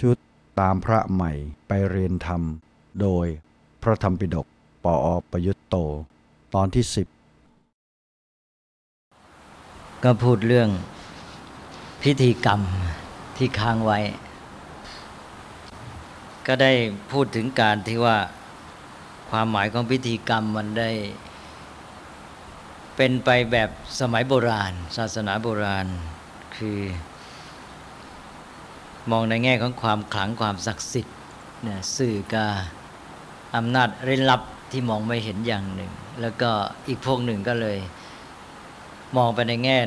ชุดตามพระใหม่ไปเรียนธรรม โดยพระธรรมปิฎกปออประยุตโต ตอนที่สิบก็พูดเรื่องพิธีกรรมที่ค้างไว้ ก็ได้พูดถึงการที่ว่าความหมายของพิธีกรรมมันได้ เป็นไปแบบสมัยโบราณ ศาสนาโบราณคือ มองในแง่ของความขลังความศักดิ์สิทธิ์เนี่ยสื่อกาอำนาจเร้นลับที่มองไม่เห็นอย่างหนึ่ง แล้วก็อีกพวกหนึ่งก็เลย มองไปในแง่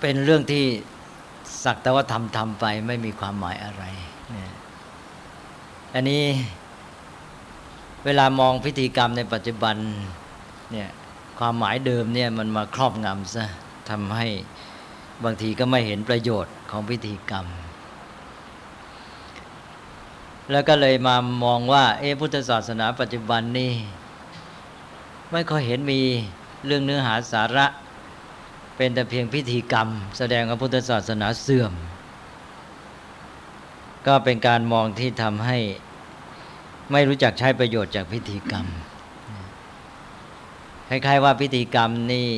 เป็นเรื่องที่สักแต่ว่าทำทำไปไม่มีความหมายอะไรเนี่ยอันนี้เวลามองพิธีกรรมในปัจจุบันเนี่ยความหมายเดิมเนี่ยมันมาครอบงำซะทำให้บางทีก็ไม่เห็นประโยชน์ของพิธีกรรม แล้วก็เลยมามองว่า เอพุทธศาสนาปัจจุบันนี่ไม่ค่อยเห็นมีเรื่องเนื้อหาสาระ เป็นแต่เพียงพิธีกรรม แสดงว่าพุทธศาสนาเสื่อม ก็เป็นการมองที่ทำให้ไม่รู้จักใช้ประโยชน์จากพิธีกรรมคล้ายๆว่าพิธีกรรมนี่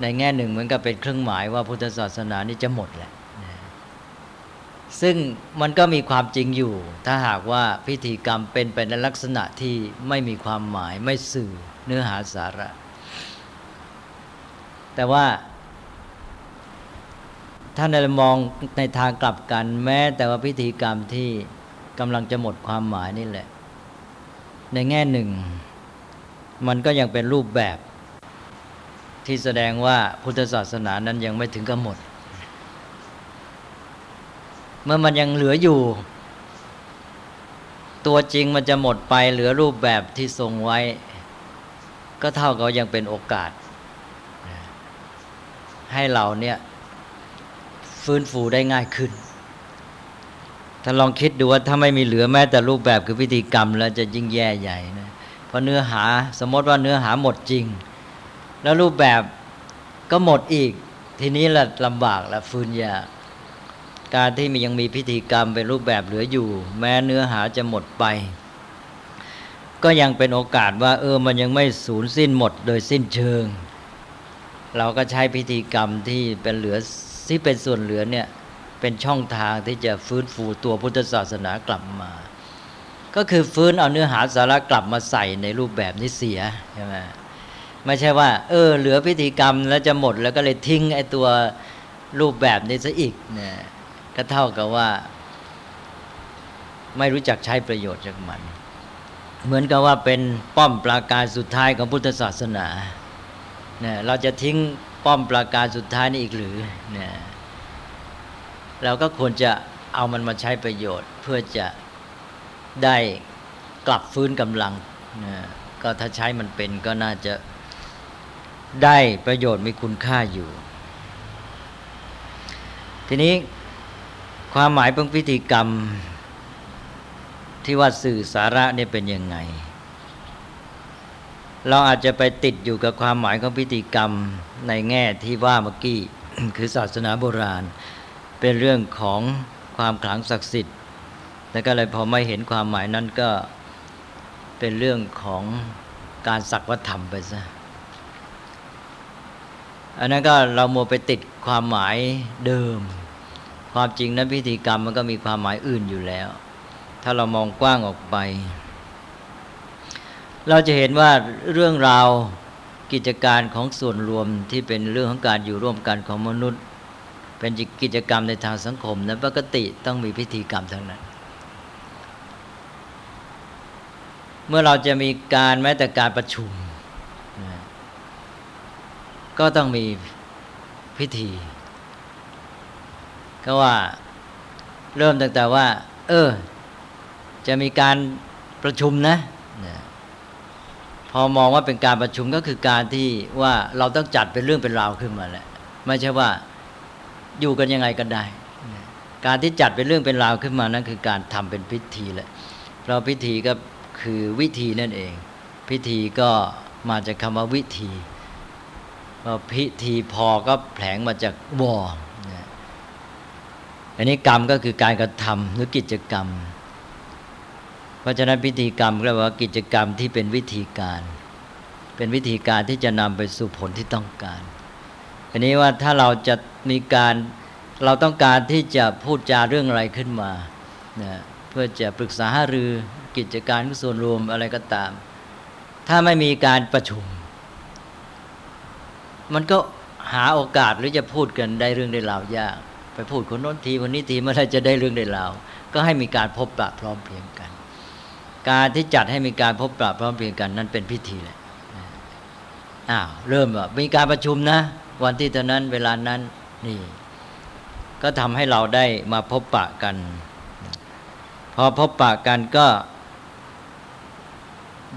ในแง่หนึ่งเหมือนกับเป็นเครื่องหมายว่าพุทธศาสนานี่จะหมดแหละ ซึ่งมันก็มีความจริงอยู่ ถ้าหากว่าพิธีกรรมเป็นไปในลักษณะที่ไม่มีความหมายไม่สื่อเนื้อหาสาระ แต่ว่าถ้าในมองในทางกลับกัน แม้แต่ว่าพิธีกรรมที่กำลังจะหมดความหมายนี่แหละ ในแง่หนึ่ง มันก็ยังเป็นรูปแบบที่แสดงว่าพุทธศาสนานั้นยังไม่ถึงกับหมด เมื่อมันยังเหลืออยู่ ตัวจริงมันจะหมดไปเหลือรูปแบบที่ทรงไว้ ก็เท่ากับยังเป็นโอกาส ให้เราเนี่ยฟื้นฟูได้ง่ายขึ้น ถ้าลองคิดดูว่าถ้าไม่มีเหลือแม้แต่รูปแบบคือพิธีกรรม แล้วจะยิ่งแย่ใหญ่นะเพราะเนื้อหาสมมติว่าเนื้อหาหมดจริง แล้วรูปแบบก็หมดอีก ทีนี้ละลำบากละฟื้นยาก การที่มียังมีพิธีกรรมเป็นรูปแบบเหลืออยู่ แม้เนื้อหาจะหมดไป ก็ยังเป็นโอกาสว่า เออมันยังไม่สูญสิ้นหมดโดยสิ้นเชิง เราก็ใช้พิธีกรรมที่เป็นเหลือที่เป็นส่วนเหลือเนี่ยเป็นช่องทางที่จะฟื้นฟูตัวพุทธศาสนากลับมา ก็คือฟื้นเอาเนื้อหาสาระกลับมาใส่ในรูปแบบนี้เสียใช่ไหมไม่ใช่ว่า เออ เหลือพิธีกรรมแล้วจะหมดแล้วก็เลยทิ้งไอ้ตัวรูปแบบนี้ซะอีกเนี่ย ก็เท่ากับว่า ไม่รู้จักใช้ประโยชน์จากมัน เหมือนกับว่าเป็นป้อมปราการสุดท้ายของพุทธศาสนาเนี่ยเราจะทิ้งป้อมปราการสุดท้ายนี่อีกหรือเนี่ยเราก็ควรจะเอามันมาใช้ประโยชน์ เพื่อจะได้กลับฟื้นกำลังนะก็ถ้าใช้มันเป็นก็น่าจะได้ประโยชน์มีคุณค่าอยู่ ทีนี้ ความหมายของพิธีกรรม ที่ว่าสื่อสาระเนี่ยเป็นยังไง เราอาจจะไปติดอยู่กับความหมายของพิธีกรรมในแง่ที่ว่าเมื่อกี้คือศาสนาโบราณ เป็นเรื่องของความขลังศักดิ์สิทธิ์แล้วก็เลยพอไม่เห็นความหมายนั้นก็เป็นเรื่องของการสักวัฒธรรมไปซะอันนั้นก็เราโมไปติดความหมายเดิม ความจริงนั้นพิธีกรรมมันก็มีความหมายอื่นอยู่แล้ว ถ้าเรามองกว้างออกไป เราจะเห็นว่าเรื่องราวกิจการของส่วนรวมที่เป็นเรื่องของการอยู่ร่วมกันของมนุษย์ เป็นกิจกรรมในทางสังคมนั้นปกติต้องมีพิธีกรรมทั้งนั้น เมื่อเราจะมีการแม้แต่การประชุม ก็ต้องมีพิธี ก็ว่าเริ่มตั้งแต่ว่า เออ จะมีการประชุมนะพอมองว่าเป็นการประชุมก็คือการที่ว่าเราต้องจัดเป็นเรื่องเป็นราวขึ้นมาแหละไม่ใช่ว่าอยู่กันยังไงกันได้ การที่จัดเป็นเรื่องเป็นราวขึ้นมานั่นคือการทำเป็นพิธีแหละเพราะพิธีก็คือวิธีนั่นเอง พิธีก็มาจากคำว่าวิธีพอพิธีพอก็แผลงมาจากวอ อันนี้กรรมก็คือการกระทำหรือกิจกรรม เพราะฉะนั้นพิธีกรรมเรียกว่ากิจกรรมที่เป็นวิธีการ เป็นวิธีการที่จะนำไปสู่ผลที่ต้องการ อันนี้ว่าถ้าเราจะมีการเราต้องการที่จะพูดจาเรื่องอะไรขึ้นมานะเพื่อจะปรึกษาหารือกิจการส่วนรวมอะไรก็ตาม ถ้าไม่มีการประชุม มันก็หาโอกาสหรือจะพูดกันได้เรื่องได้ราวยาก ไปพูดคนโน้นทีคนนี้ทีเมื่อไรจะได้เรื่องได้ราวก็ให้มีการพบปะพร้อมเพรียงกัน การที่จัดให้มีการพบปะพร้อมเพรียงกันนั้นเป็นพิธีแหละอ้าวเริ่มว่ามีการประชุมนะ วันที่เท่านั้นเวลานั้นนี่ก็ทำให้เราได้มาพบปะกัน พอพบปะกันก็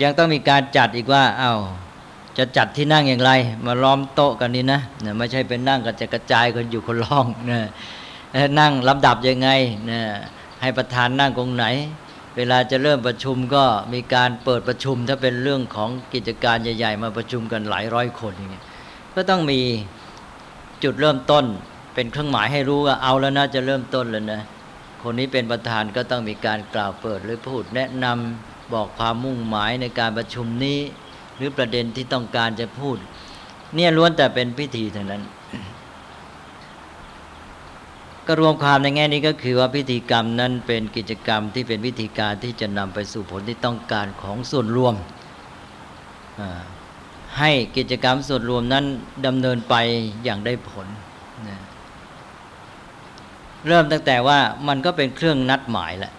ยังต้องมีการจัดอีกว่าอา้าว จะจัดที่นั่งอย่างไร มาล้อมโต๊ะกันนี่นะเนี่ยไม่ใช่เป็นนั่งกันจะกระจายคนอยู่คนล่องเนี่ยนั่งลำดับยังไงเนี่ยให้ประธานนั่งตรงไหน เวลาจะเริ่มประชุมก็มีการเปิดประชุม ถ้าเป็นเรื่องของกิจการใหญ่ๆ มาประชุมกันหลายร้อยคนอย่างเงี้ยก็ต้องมีจุดเริ่มต้น เป็นเครื่องหมายให้รู้ว่าเอาแล้วนะจะเริ่มต้นแล้วนะคนนี้เป็นประธานก็ต้องมีการกล่าวเปิดหรือพูดแนะนำบอกความมุ่งหมายในการประชุมนี้ รือประเด็นที่ต้องการจะพูด เนี่ยล้วนแต่เป็นพิธีเท่านั้น ก็รวมความในแง่นี้ก็คือว่าพิธีกรรมนั้นเป็นกิจกรรมที่เป็นวิธีการที่จะนำไปสู่ผลที่ต้องการของส่วนรวม ให้กิจกรรมส่วนรวมนั้นดำเนินไปอย่างได้ผลเริ่มตั้งแต่ว่ามันก็เป็นเครื่องนัดหมายแหละ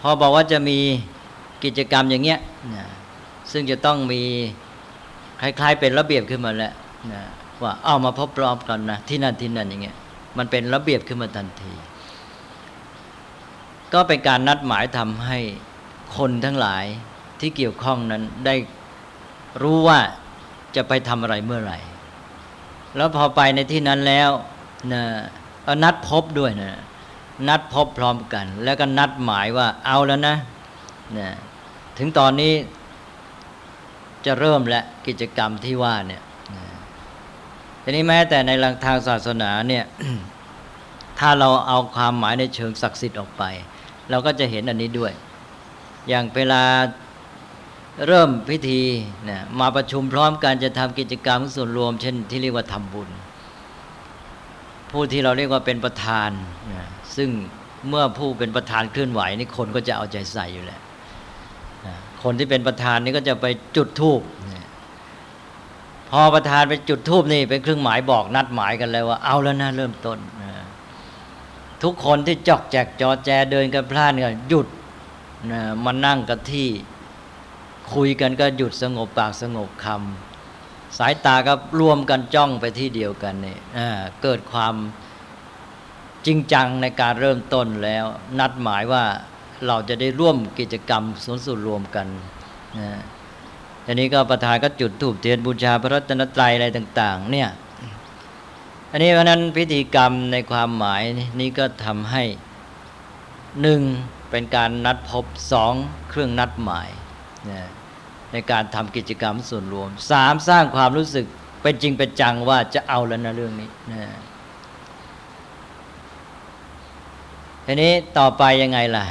พอบอกว่าจะมีกิจกรรมอย่างเงี้ย ซึ่งจะต้องมีคล้ายๆ เป็นระเบียบขึ้นมาแล้วนะว่าเอามาพบพร้อมกันนะที่นั่นที่นั่นอย่างเงี้ยมันเป็นระเบียบขึ้นมาทันที ก็เป็นการนัดหมายทำให้คนทั้งหลายที่เกี่ยวข้องนั้นได้รู้ว่าจะไปทำอะไรเมื่อไหร่ แล้วพอไปในที่นั้นแล้วนะนัดพบด้วยนะนัดพบพร้อมกัน แล้วก็นัดหมายว่าเอาแล้วนะนะถึงตอนนี้ จะเริ่มและกิจกรรมที่ว่าเนี่ยทีนี้แม้แต่ในหลักทางศาสนาเนี่ยถ้าเราเอาความหมายในเชิงศักดิ์สิทธิ์ออกไป เราก็จะเห็นอันนี้ด้วย อย่างเวลาเริ่มพิธีนี่ยมาประชุมพร้อมกันจะทำกิจกรรมส่วนรวม เช่นที่เรียกว่าทำบุญ ผู้ที่เราเรียกว่าเป็นประธานนะซึ่งเมื่อผู้เป็นประธานเคลื่อนไหวนี่คนก็จะเอาใจใส่อยู่แหละ คนที่เป็นประธานนี่ก็จะไปจุดทูบพอประธานไปจุดทูบนี่เป็นเครื่องหมายบอกนัดหมายกันเลยว่าเอาแล้วนะเริ่มต้นทุกคนที่จอกแจกจอแจเดินกันพลาดก็หยุดมานั่งกับที่คุยกันก็หยุดสงบปากสงบคำสายตาก็รวมกันจ้องไปที่เดียวกันนี่เกิดความจริงจังในการเริ่มต้นแล้ว นัดหมายว่า เราจะได้ร่วมกิจกรรมสวนสุดรวมกันนะอันนี้ก็ประธานก็จุดถูกเทียนบูชาพระรัตนตรัยอะไรต่าง ๆ เนี่ยอันนี้เพราะนั้นพิธีกรรมในความหมายนี้ก็ทำให้หนึ่งเป็นการนัดพบสองเครื่องนัดหมายนะในการทำกิจกรรมส่วนรวมสามสร้างความรู้สึกเป็นจริงเป็นจังว่าจะเอาแล้วนะเรื่องนี้นะทีนี้ต่อไปยังไงล่ะ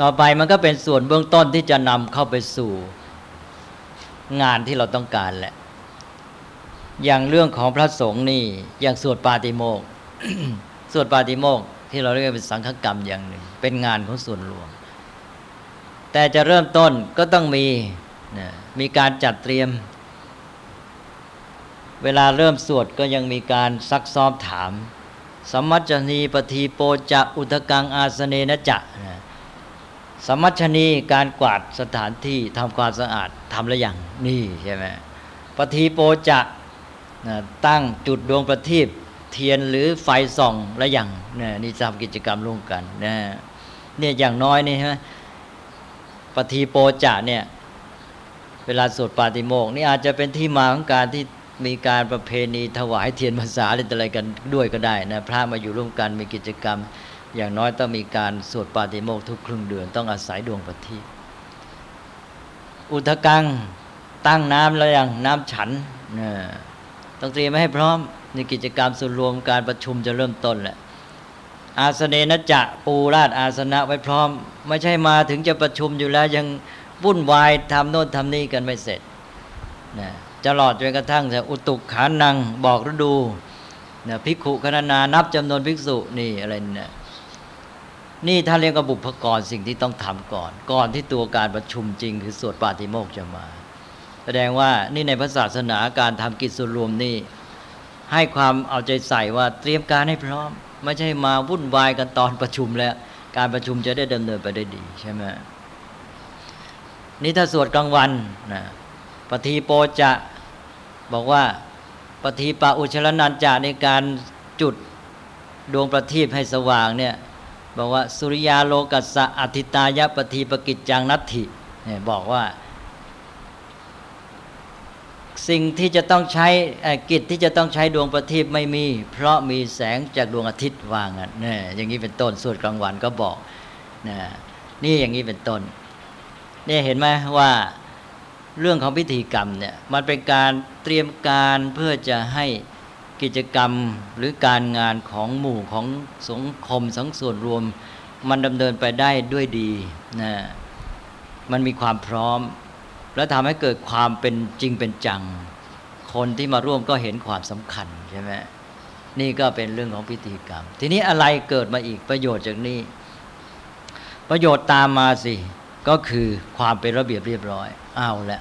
ต่อไปมันก็เป็นส่วนเบื้องต้นที่จะนำเข้าไปสู่งานที่เราต้องการแหละ อย่างเรื่องของพระสงฆ์นี่ อย่างสวดปาติโมกสวดปาติโมกที่เราเรียกเป็นสังฆกรรมอย่างหนึ่ง เป็นงานของส่วนรวม แต่จะเริ่มต้นก็ต้องมีมีการจัดเตรียม เวลาเริ่มสวดก็ยังมีการซักซ้อมถาม สมัจนีปทีโปจะอุทกังอาสเนนะจะนะ สมัชนีการกวาดสถานที่ทำความสะอาดทำแล้วอย่างนี่ใช่ไหมปฏิโปจะตั้งจุดดวงประทีปเทียนหรือไฟส่องและอย่างนี่นี่ทำกิจกรรมร่วมกันนะเนี่ยอย่างน้อยนี่ใช่ไหมปฏิโปจะเนี่ยเวลาสวดปาติโมกนี่อาจจะเป็นที่มาของการที่มีการประเพณีถวายเทียนภาษาอะไรกันด้วยก็ได้นะพระมาอยู่ร่วมกันมีกิจกรรม อย่างน้อยต้องมีการสวดปาติโมกทุกครึ่งเดือนต้องอาศัยดวงปฏิอุทกังตั้งน้ำแล้วย่างน้ำฉันต้องเตรียมไว้ให้พร้อมในกิจกรรมส่วนรวมการประชุมจะเริ่มต้นแหละอาสเนนจะปูราดอาสนะไว้พร้อม ไม่ใช่มาถึงจะประชุมอยู่แล้วยังวุ่นวายทำโน่นทำนี่กันไม่เสร็จนะจะหลอดจนกระทั่งจะอุตุขานังบอกฤดูนะภิกขุคณนานับจำนวนภิกษุนี่อะไรเนี่ย นี่ถ้าเรียกว่าบุพกรสิ่งที่ต้องทำก่อน ก่อนที่ตัวการประชุมจริง คือสวดปาติโมกจะมา แสดงว่านี่ในพระศาสนาการทำกิจส่วนรวมนี่ ให้ความเอาใจใส่ว่าเตรียมการให้พร้อม ไม่ใช่มาวุ่นวายกันตอนประชุมแล้ว การประชุมจะได้ดำเนินไปได้ดีใช่ไหมนี่ถ้าสวดกลางวันนะปฏิโปจะบอกว่าปฏิปะอุชลนันจาในการจุดดวงประทีปให้สว่างเนี่ย บอกว่า สุริยาโลกัสสะอธิตายะปฏิปกิจจังนัตถิเนี่ยบอกว่า สิ่งที่จะต้องใช้กิจที่จะต้องใช้ดวงประทีปไม่มี เพราะมีแสงจากดวงอาทิตย์วางอะเนี่ยอย่างนี้เป็นต้นสวดกลางวันก็บอกนะนี่อย่างนี้เป็นต้นเนี่ยเห็นไหมว่าเรื่องของพิธีกรรมเนี่ยมันเป็นการเตรียมการเพื่อจะให้ กิจกรรมหรือการงานของหมู่ของสังคมสังส่วนรวม มันดำเนินไปได้ด้วยดีนะมันมีความพร้อม และทำให้เกิดความเป็นจริงเป็นจัง คนที่มาร่วมก็เห็นความสำคัญใช่ไหมนี่ก็เป็นเรื่องของพิธีกรรม ทีนี้อะไรเกิดมาอีกประโยชน์จากนี้ ประโยชน์ตามมาสิ ก็คือความเป็นระเบียบเรียบร้อย เอาละ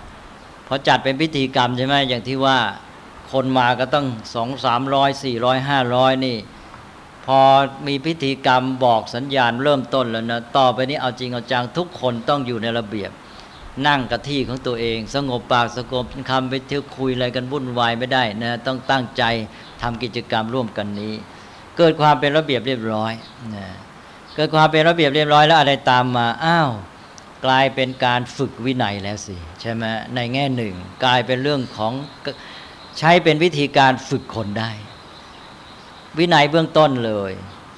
พอจัดเป็นพิธีกรรมใช่ไหมอย่างที่ว่า คนมาก็ต้องสองสามร้อยสี่ร้อยห้าร้อยนี่ พอมีพิธีกรรมบอกสัญญาณเริ่มต้นแล้วนะต่อไปนี้เอาจริงเอาจังทุกคนต้องอยู่ในระเบียบ นั่งกับที่ของตัวเอง สงบปากสงบคำไปเที่ยวคุยอะไรกันวุ่นวายไม่ได้นะต้องตั้งใจทำกิจกรรมร่วมกันนี้ เกิดความเป็นระเบียบเรียบร้อยนะเกิดความเป็นระเบียบเรียบร้อยแล้วอะไรตามมาอ้าวกลายเป็นการฝึกวินัยแล้วสิใช่ไหมในแง่หนึ่ง กลายเป็นเรื่องของ ใช้เป็นวิธีการฝึกคนได้ วินัยเบื้องต้นเลย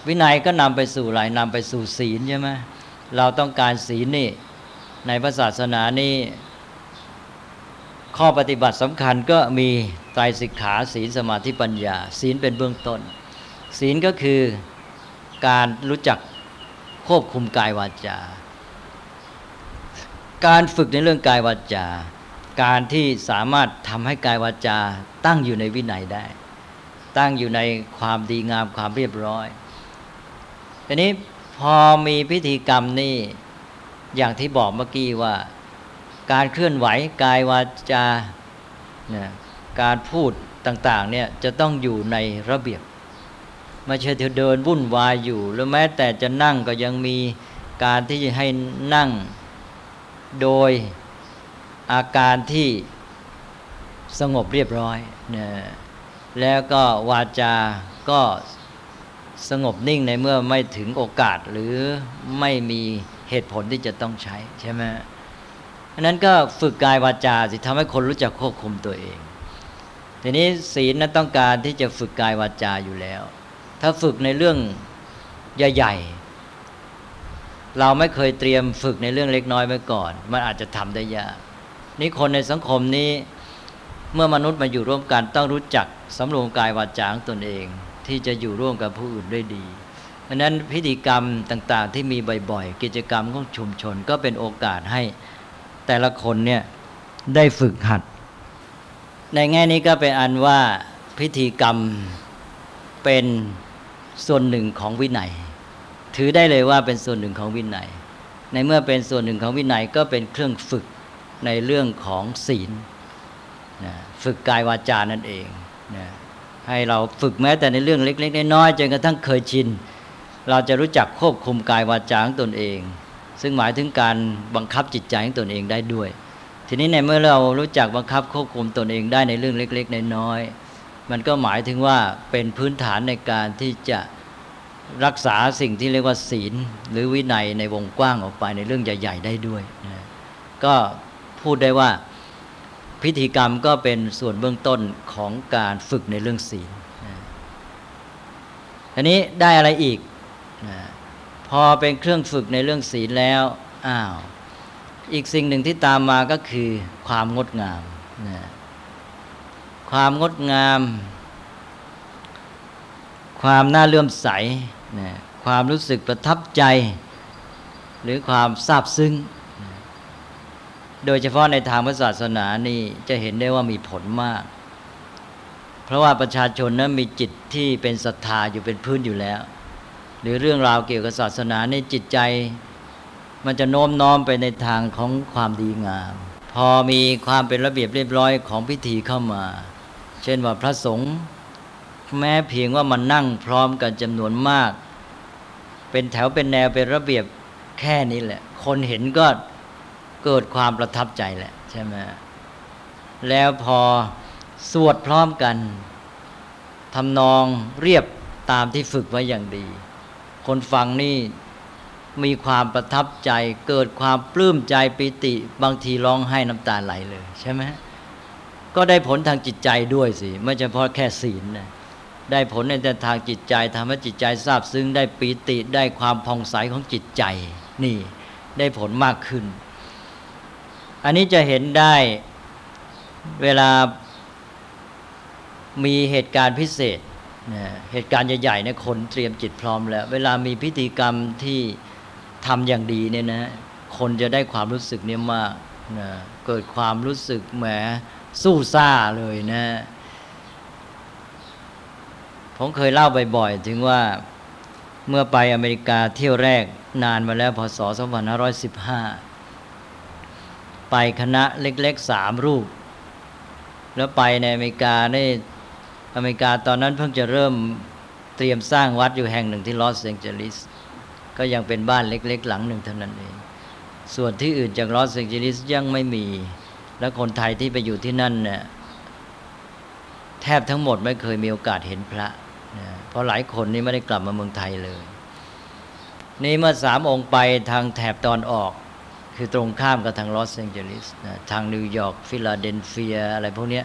วินัยก็นำไปสู่หลายนำไปสู่ศีลใช่ไหมเราต้องการศีลนี่ในพระศาสนานี่ข้อปฏิบัติสำคัญก็มีไตรสิกขาศีลสมาธิปัญญา ศีลเป็นเบื้องต้น ศีลก็คือการรู้จักควบคุมกายวาจา การฝึกในเรื่องกายวาจา การที่สามารถทำให้กายวาจาตั้งอยู่ในวินัยได้ ตั้งอยู่ในความดีงามความเรียบร้อยทีนี้พอมีพิธีกรรมนี่อย่างที่บอกเมื่อกี้ว่า การเคลื่อนไหวกายวาจาเนี่ยการพูดต่างๆเนี่ยจะต้องอยู่ในระเบียบไม่ใช่เธอเดินวุ่นวายอยู่ หรือแม้แต่จะนั่งก็ยังมีการที่จะให้นั่งโดย อาการที่สงบเรียบร้อยนะแล้วก็วาจาก็สงบนิ่งในเมื่อไม่ถึงโอกาสหรือไม่มีเหตุผลที่จะต้องใช้ใช่ไหมอันนั้นก็ฝึกกายวาจาสิทำให้คนรู้จักควบคุมตัวเอง ทีนี้ศีลนั้นต้องการที่จะฝึกกายวาจาอยู่แล้ว ถ้าฝึกในเรื่องใหญ่ๆเราไม่เคยเตรียมฝึกในเรื่องเล็กน้อยไว้ก่อน มันอาจจะทำได้ยาก นี่คนในสังคมนี้ เมื่อมนุษย์มาอยู่ร่วมกันต้องรู้จักสำรวมกายวาจาของตนเอง ที่จะอยู่ร่วมกับผู้อื่นได้ดีเพราะนั้นพิธีกรรมต่างๆ ที่มีบ่อยๆ กิจกรรมของชุมชนก็เป็นโอกาสให้แต่ละคนเนี่ยได้ฝึกหัด ในแง่นี้ก็เป็นอันว่าพิธีกรรมเป็นส่วนหนึ่งของวินัย ถือได้เลยว่าเป็นส่วนหนึ่งของวินัย ในเมื่อเป็นส่วนหนึ่งของวินัยก็เป็นเครื่องฝึก ในเรื่องของศีลนะฝึกกายวาจานั่นเองนะให้เราฝึกแม้แต่ในเรื่องเล็ก ๆ น้อยๆจนกระทั่งเคยชิน เราจะรู้จักควบคุมกายวาจาของตนเอง ซึ่งหมายถึงการบังคับจิตใจของตนเองได้ด้วย ทีนี้ในเมื่อเรารู้จักบังคับควบคุมตนเองได้ในเรื่องเล็ก ๆ น้อยๆมันก็หมายถึงว่าเป็นพื้นฐานในการที่จะรักษาสิ่งที่เรียกว่าศีล หรือวินัยในวงกว้างออกไปในเรื่องใหญ่ ๆ ได้ด้วยนะก็ พูดได้ว่าพิธีกรรมก็เป็นส่วนเบื้องต้นของการฝึกในเรื่องศีลอันนี้ได้อะไรอีก พอเป็นเครื่องฝึกในเรื่องศีลแล้วอ้าวอีกสิ่งหนึ่งที่ตามมาก็คือความงดงาม ความงดงาม ความน่าเลื่อมใส ความรู้สึกประทับใจ หรือความซาบซึ้ง โดยเฉพาะในทางศาสนานี่จะเห็นได้ว่ามีผลมาก เพราะว่าประชาชนนั้นมีจิตที่เป็นศรัทธาอยู่เป็นพื้นอยู่แล้ว หรือเรื่องราวเกี่ยวกับศาสนาในจิตใจ มันจะโน้มน้อมไปในทางของความดีงาม พอมีความเป็นระเบียบเรียบร้อยของพิธีเข้ามา เช่นว่าพระสงฆ์แม้เพียงว่ามันนั่งพร้อมกันจำนวนมาก เป็นแถวเป็นแนวเป็นระเบียบแค่นี้แหละ คนเห็นก็ เกิดความประทับใจแหละใช่ไหมแล้วพอสวดพร้อมกันทำนองเรียบตามที่ฝึกไว้อย่างดี คนฟังนี่มีความประทับใจ เกิดความปลื้มใจปิติ บางทีร้องไห้น้ำตาไหลเลย ใช่ไหมก็ได้ผลทางจิตใจด้วยสิ ไม่เฉพาะแค่ศีลนะได้ผลในทางจิตใจทำให้จิตใจทราบซึ้งได้ปีติได้ความผ่องใสของจิตใจ นี่ ได้ผลมากขึ้น อันนี้จะเห็นได้เวลามีเหตุการณ์พิเศษเหตุการณ์ใหญ่ๆเนี่ยคนเตรียมจิตพร้อมแล้ว เวลามีพิธีกรรมที่ทำอย่างดีเนี่ยนะคนจะได้ความรู้สึกเนี่ยมากนะเกิดความรู้สึกแหมสู้ซ่าเลยนะผมเคยเล่าบ่อยๆ ถึงว่าเมื่อไปอเมริกาเที่ยวแรกนานมาแล้วพศ2515 ไปคณะเล็กๆสามรูป แล้วไปในอเมริกาในอเมริกาตอนนั้นเพิ่งจะเริ่มเตรียมสร้างวัดอยู่แห่งหนึ่งที่ลอสแองเจลิสก็ยังเป็นบ้านเล็ก ๆ หลังหนึ่งเท่านั้นเอง ส่วนที่อื่นจากลอสแองเจลิสยังไม่มี และคนไทยที่ไปอยู่ที่นั่นเนี่ยแทบทั้งหมดไม่เคยมีโอกาสเห็นพระเพราะหลายคนนี่ไม่ได้กลับมาเมืองไทยเลย นี่เมื่อสามองค์ไปทางแถบตะวันออก คือตรงข้ามกับทางลอสแองเจลิสทางนิวยอร์กฟิลาเดลเฟียอะไรพวกนี้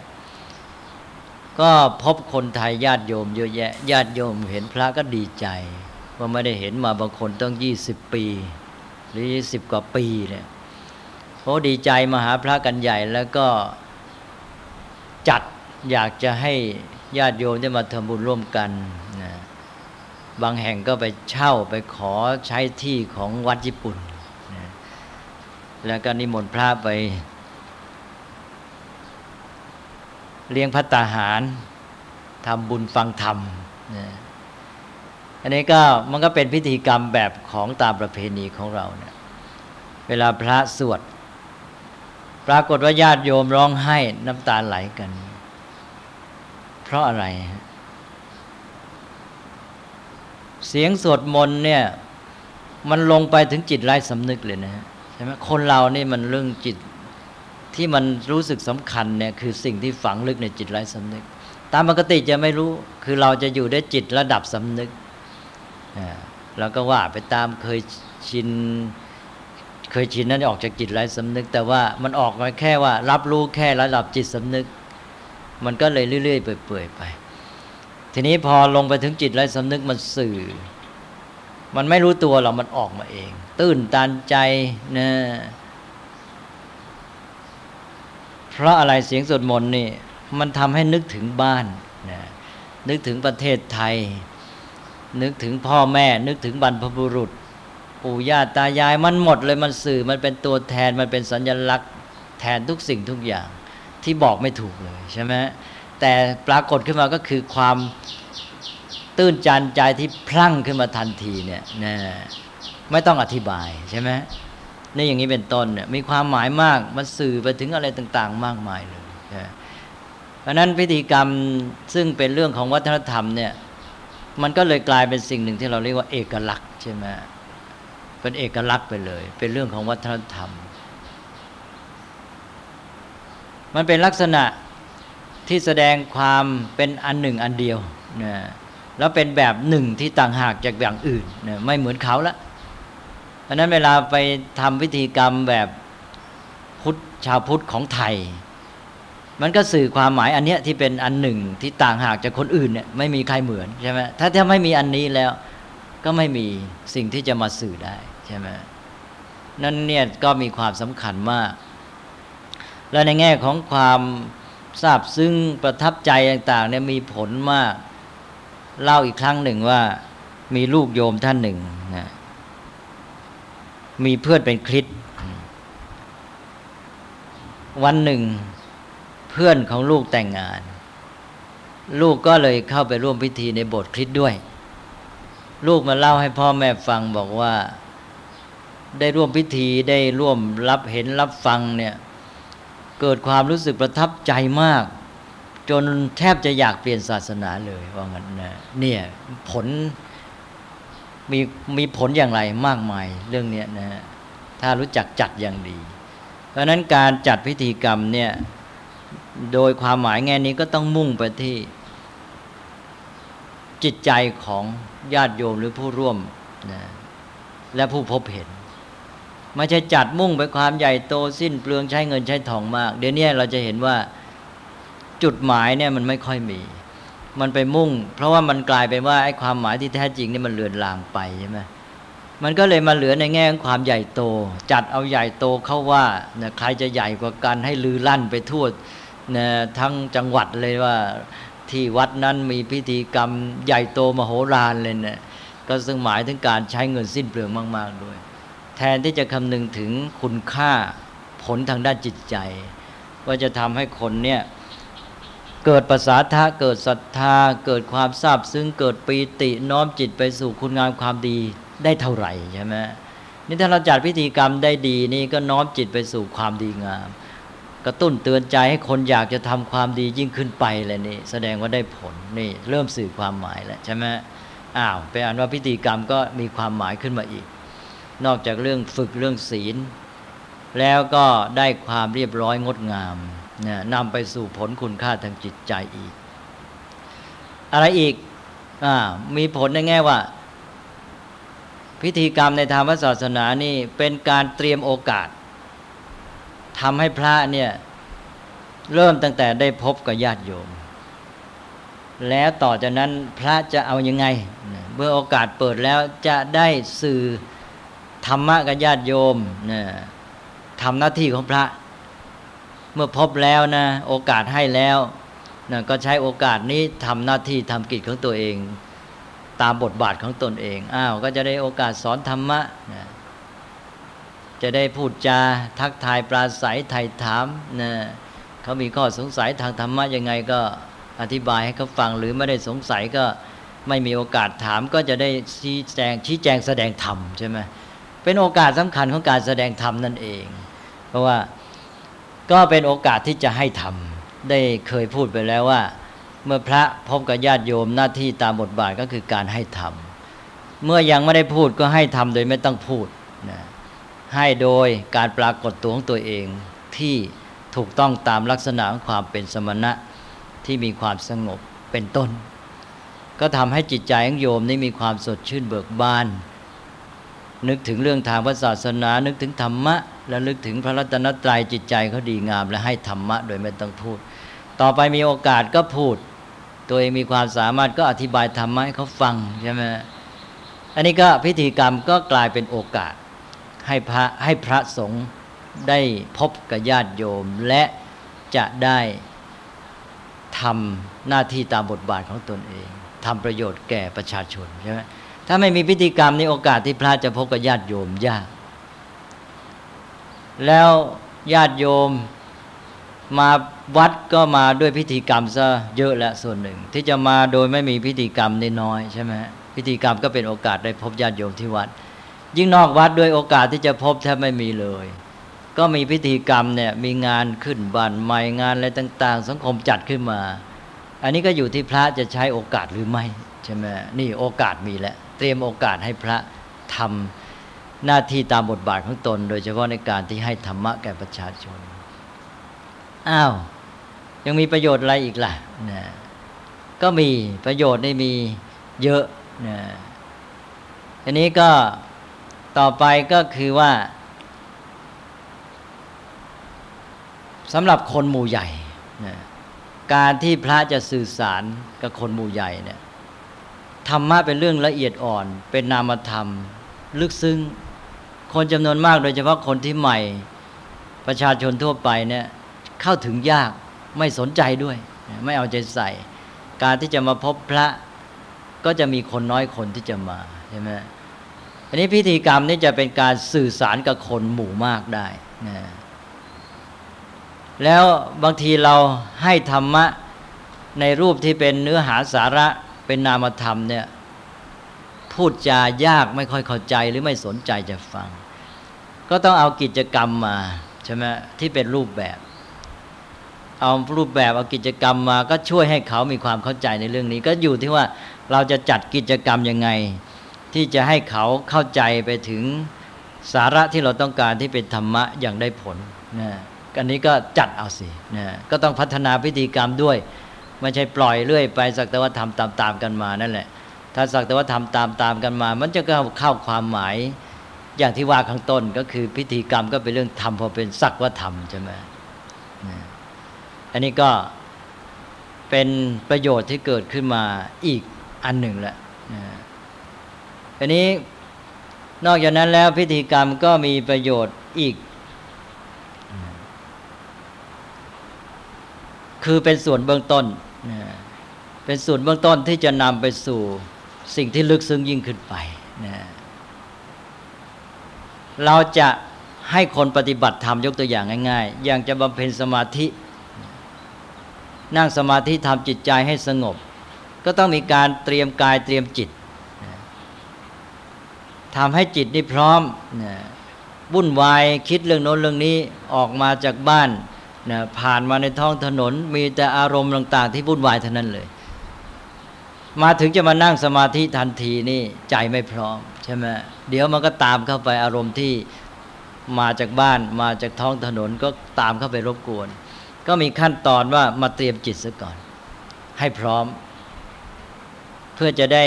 ก็พบคนไทยญาติโยมเยอะแยะญาติโยมเห็นพระก็ดีใจ ว่าไม่ได้เห็นมาบางคนต้องยี่สิบปี หรือสิบกว่าปีเนี่ยเพราดีใจมาหาพระกันใหญ่แล้วก็จัดอยากจะให้ญาติโยมได้มาทำบุญร่วมกันนะบางแห่งก็ไปเช่าไปขอใช้ที่ของวัดญี่ปุ่น แล้วก็นิมนต์พระไป เลี้ยงพัตตาหารทำบุญฟังธรรมนะอันนี้ก็มันก็เป็นพิธีกรรมแบบของตามประเพณีของเราเนี่ย เวลาพระสวด ปรากฏว่าญาติโยมร้องไห้น้ำตาไหลกัน เพราะอะไร เสียงสวดมนต์เนี่ย มันลงไปถึงจิตไร้สำนึกเลยนะใช่ไหมคนเรานี่มันเรื่องจิตที่มันรู้สึกสำคัญเนี่ยคือสิ่งที่ฝังลึกในจิตไร้สำนึก ตามปกติจะไม่รู้คือเราจะอยู่ได้จิตระดับสำนึกเราก็ว่าไปตามเคยชินเคยชินนั้นออกจากจิตไร้สำนึก แต่ว่ามันออกมาแค่ว่า รับรู้แค่ระดับจิตสำนึก มันก็เลยเรื่อยๆเปื่อยๆไป ทีนี้พอลงไปถึงจิตไร้สำนึกมันสื่อ มันไม่รู้ตัวเรามันออกมาเอง ตื้นตันใจนะเพราะอะไรเสียงสวดมนต์นี่ มันทำให้นึกถึงบ้านนะนึกถึงประเทศไทย นึกถึงพ่อแม่ นึกถึงบรรพบุรุษปู่ย่าตายายมันหมดเลยมันสื่อมันเป็นตัวแทนมันเป็นสัญลักษณ์ แทนทุกสิ่งทุกอย่างที่บอกไม่ถูกเลยใช่ไหมแต่ปรากฏขึ้นมาก็คือความตื้นจันใจที่พลั่งขึ้นมาทันทีเนี่ยนะ ไม่ต้องอธิบายใช่ไหมนี่อย่างนี้เป็นต้นเนี่ยมีความหมายมากมันสื่อไปถึงอะไรต่าง ๆ มากมายเลยเพราะนั้นพิธีกรรมซึ่งเป็นเรื่องของวัฒนธรรมเนี่ยมันก็เลยกลายเป็นสิ่งหนึ่งที่เราเรียกว่าเอกลักษณ์ใช่ไหมเป็นเอกลักษณ์ไปเลย เป็นเรื่องของวัฒนธรรม มันเป็นลักษณะที่แสดงความเป็นอันหนึ่งอันเดียวนะแล้วเป็นแบบหนึ่งที่ต่างหากจากอย่างอื่นนะไม่เหมือนเขาละ เพราะนั้นเวลาไปทำพิธีกรรมแบบพุทธชาวพุทธของไทย มันก็สื่อความหมายอันเนี้ยที่เป็นอันหนึ่งที่ต่างหากจากคนอื่นเนี่ยไม่มีใครเหมือนใช่ไหมถ้าถ้าไม่มีอันนี้แล้วก็ไม่มีสิ่งที่จะมาสื่อได้ใช่ไหมนั่นเนี่ยก็มีความสำคัญมาก และในแง่ของความทราบซึ้งประทับใจต่างๆเนี่ยมีผลมาก เล่าอีกครั้งหนึ่งว่ามีลูกโยมท่านหนึ่งนะ มีเพื่อนเป็นคริสวันหนึ่ง เพื่อนของลูกแต่งงาน ลูกก็เลยเข้าไปร่วมพิธีในโบสถ์คริสด้วย ลูกมาเล่าให้พ่อแม่ฟังบอกว่า ได้ร่วมพิธีได้ร่วมรับเห็นรับฟังเนี่ยเกิดความรู้สึกประทับใจมาก จนแทบจะอยากเปลี่ยนศาสนาเลยว่างั้นนะเนี่ยผล มีมีผลอย่างไรมากมายเรื่องนี้นะถ้ารู้จักจัดอย่างดี เพราะนั้นการจัดพิธีกรรมเนี่ยโดยความหมายแง่นี้ก็ต้องมุ่งไปที่ จิตใจของญาติโยมหรือผู้ร่วมนะและผู้พบเห็นไม่ใช่จัดมุ่งไปความใหญ่โตสิ้นเปลืองใช้เงินใช้ทองมาก เดี๋ยวนี้เราจะเห็นว่าจุดหมายเนี่ยมันไม่ค่อยมี มันไปมุ่ง เพราะว่ามันกลายเป็นว่าไอ้ความหมายที่แท้จริงนี่มันเลือนลางไปใช่ไหมมันก็เลยมาเหลือในแง่ของความใหญ่โต จัดเอาใหญ่โตเข้าว่านะใครจะใหญ่กว่ากันให้ลือลั่นไปทั่วนะทั้งจังหวัดเลยว่าที่วัดนั้นมีพิธีกรรมใหญ่โตมโหฬารเลยเนะี่ยก็ซึ่งหมายถึงการใช้เงินสิ้นเปลืองมาก ๆ ด้วย แทนที่จะคำนึงถึงคุณค่าผลทางด้านจิตใจ ว่าจะทำให้คนเนี่ย เกิดภาษาทะเกิดศรัทธา เกิดความซาบซึ้งเกิดปีติน้อมจิตไปสู่คุณงามความดีได้เท่าไหร่ใช่ไหมนี่ถ้าเราจัดพิธีกรรมได้ดีนี่ก็น้อมจิตไปสู่ความดีงาม กระตุ้นเตือนใจให้คนอยากจะทำความดียิ่งขึ้นไปเลยนี่ แสดงว่าได้ผลนี่เริ่มสื่อความหมายแล้วใช่ไหมอ้าวไปอ่านว่าพิธีกรรมก็มีความหมายขึ้นมาอีก นอกจากเรื่องฝึกเรื่องศีล แล้วก็ได้ความเรียบร้อยงดงาม นะนำไปสู่ผลคุณค่าทางจิตใจอีก อะไรอีกอมีผลในแง่ว่า พิธีกรรมในทางศาสนานี่เป็นการเตรียมโอกาสทำให้พระเนี่ยเริ่มตั้งแต่ได้พบกับญาติโยม แล้วต่อจากนั้นพระจะเอาอยัางไง เมื่อโอกาสเปิดแล้วจะได้สื่อธรรมะกับญาติโยมนะทำหน้าที่ของพระ เมื่อพบแล้วนะโอกาสให้แล้วนะก็ใช้โอกาสนี้ทำหน้าที่ทำกิจของตัวเอง ตามบทบาทของตนเองอ้าวก็จะได้โอกาสสอนธรรมะนะจะได้พูดจาทักทายปราศัยไถ่ถามนะเขามีข้อสงสัยทางธรรมะยังไงก็อธิบายให้เขาฟังหรือไม่ได้สงสัยก็ไม่มีโอกาสถามก็จะได้ชี้แจงชี้แจงแสดงธรรมใช่ไหมเป็นโอกาสสำคัญของการแสดงธรรมนั่นเอง เพราะว่า ก็เป็นโอกาสที่จะให้ธรรมได้เคยพูดไปแล้วว่า เมื่อพระพบกับญาติโยมหน้าที่ตามบทบาทก็คือการให้ธรรมเมื่อยังไม่ได้พูดก็ให้ธรรมโดยไม่ต้องพูดนะให้โดยการปรากฏตัวของตัวเองที่ถูกต้องตามลักษณะของความเป็นสมณะที่มีความสงบเป็นต้น ก็ทำให้จิตใจของโยมนี่มีความสดชื่นเบิกบาน นึกถึงเรื่องทางพระศาสนา นึกถึงธรรมะ และนึกถึงพระรัตนตรัยจิตใจเขาดีงาม และให้ธรรมะโดยไม่ต้องพูด ต่อไปมีโอกาสก็พูด ตัวเองมีความสามารถก็อธิบายธรรมะให้เขาฟังใช่ไหมอันนี้ก็พิธีกรรมก็กลายเป็นโอกาส ให้พระให้พระสงฆ์ได้พบกับญาติโยมและจะได้ทำหน้าที่ตามบทบาทของตนเองทำประโยชน์แก่ประชาชนใช่ไหม ถ้าไม่มีพิธีกรรมนี้โอกาสที่พระจะพบกับญาติโยมยาก แล้วญาติโยมมาวัดก็มาด้วยพิธีกรรมซะเยอะและส่วนหนึ่ง ที่จะมาโดยไม่มีพิธีกรรมนี่น้อยใช่ไหมพิธีกรรมก็เป็นโอกาสได้พบญาติโยมที่วัด ยิ่งนอกวัดด้วยโอกาสที่จะพบแทบไม่มีเลย ก็มีพิธีกรรมเนี่ยมีงานขึ้นบ้านใหม่งานอะไรต่าง ๆ สังคมจัดขึ้นมา อันนี้ก็อยู่ที่พระจะใช้โอกาสหรือไม่ใช่ไหมนี่โอกาสมีแล้ว ตรียมโอกาสให้พระทำหน้าที่ตามบทบาทของตน โดยเฉพาะในการที่ให้ธรรมะแก่ประชาชน อ้าว ยังมีประโยชน์อะไรอีกล่ะนะก็มีประโยชน์ได้มีเยอะนะอันนี้ก็ต่อไปก็คือว่าสำหรับคนหมู่ใหญ่นะการที่พระจะสื่อสารกับคนหมู่ใหญ่เนี่ย ธรรมะเป็นเรื่องละเอียดอ่อน เป็นนามธรรม ลึกซึ้งคนจำนวนมากโดยเฉพาะคนที่ใหม่ ประชาชนทั่วไปเนี่ยเข้าถึงยากไม่สนใจด้วย ไม่เอาใจใส่ การที่จะมาพบพระก็จะมีคนน้อยคนที่จะมาใช่ไหมอันนี้พิธีกรรมนี่จะเป็นการสื่อสารกับคนหมู่มากได้นะแล้วบางทีเราให้ธรรมะในรูปที่เป็นเนื้อหาสาระ เป็นนามธรรมเนี่ยพูดจายากไม่ค่อยเข้าใจหรือไม่สนใจจะฟัง ก็ต้องเอากิจกรรมมาใช่ไหมที่เป็นรูปแบบ เอารูปแบบเอากิจกรรมมา ก็ช่วยให้เขามีความเข้าใจในเรื่องนี้ ก็อยู่ที่ว่าเราจะจัดกิจกรรมยังไง ที่จะให้เขาเข้าใจไปถึงสาระที่เราต้องการที่เป็นธรรมะอย่างได้ผลนะอันนี้ก็จัดเอาสินะก็ต้องพัฒนาพิธีกรรมด้วย ไม่ใช่ปล่อยเรื่อยไปสักแต่ว่าทำตามๆกันมานั่นแหละ ถ้าสักแต่ว่าทำตามๆกันมา มันจะเข้าเข้าความหมายอย่างที่ว่าข้างต้นก็คือพิธีกรรมก็เป็นเรื่องทำพอเป็นสักว่าทำใช่ไหมอันนี้ก็เป็นประโยชน์ที่เกิดขึ้นมาอีกอันหนึ่งแหละอันนี้นอกจากนั้นแล้วพิธีกรรมก็มีประโยชน์อีก คือเป็นส่วนเบื้องต้น เป็นส่วนเบื้องต้นที่จะนำไปสู่สิ่งที่ลึกซึ้งยิ่งขึ้นไปเราจะให้คนปฏิบัติธรรมยกตัวอย่างง่ายๆ อย่างจะบำเพ็ญสมาธิ นั่งสมาธิทำจิตใจให้สงบ ก็ต้องมีการเตรียมกายเตรียมจิตทำให้จิตนี่พร้อมวุ่นวายคิดเรื่องโน้นเรื่องนี้ออกมาจากบ้าน นะผ่านมาในท้องถนนมีแต่อารมณ์ต่าง ๆ ที่วุ่นวายเท่านั้นเลย มาถึงจะมานั่งสมาธิทันทีนี่ใจไม่พร้อมใช่ไหมเดี๋ยวมันก็ตามเข้าไปอารมณ์ที่มาจากบ้านมาจากท้องถนนก็ตามเข้าไปรบกวน ก็มีขั้นตอนว่ามาเตรียมจิตซะก่อน ให้พร้อม เพื่อจะได้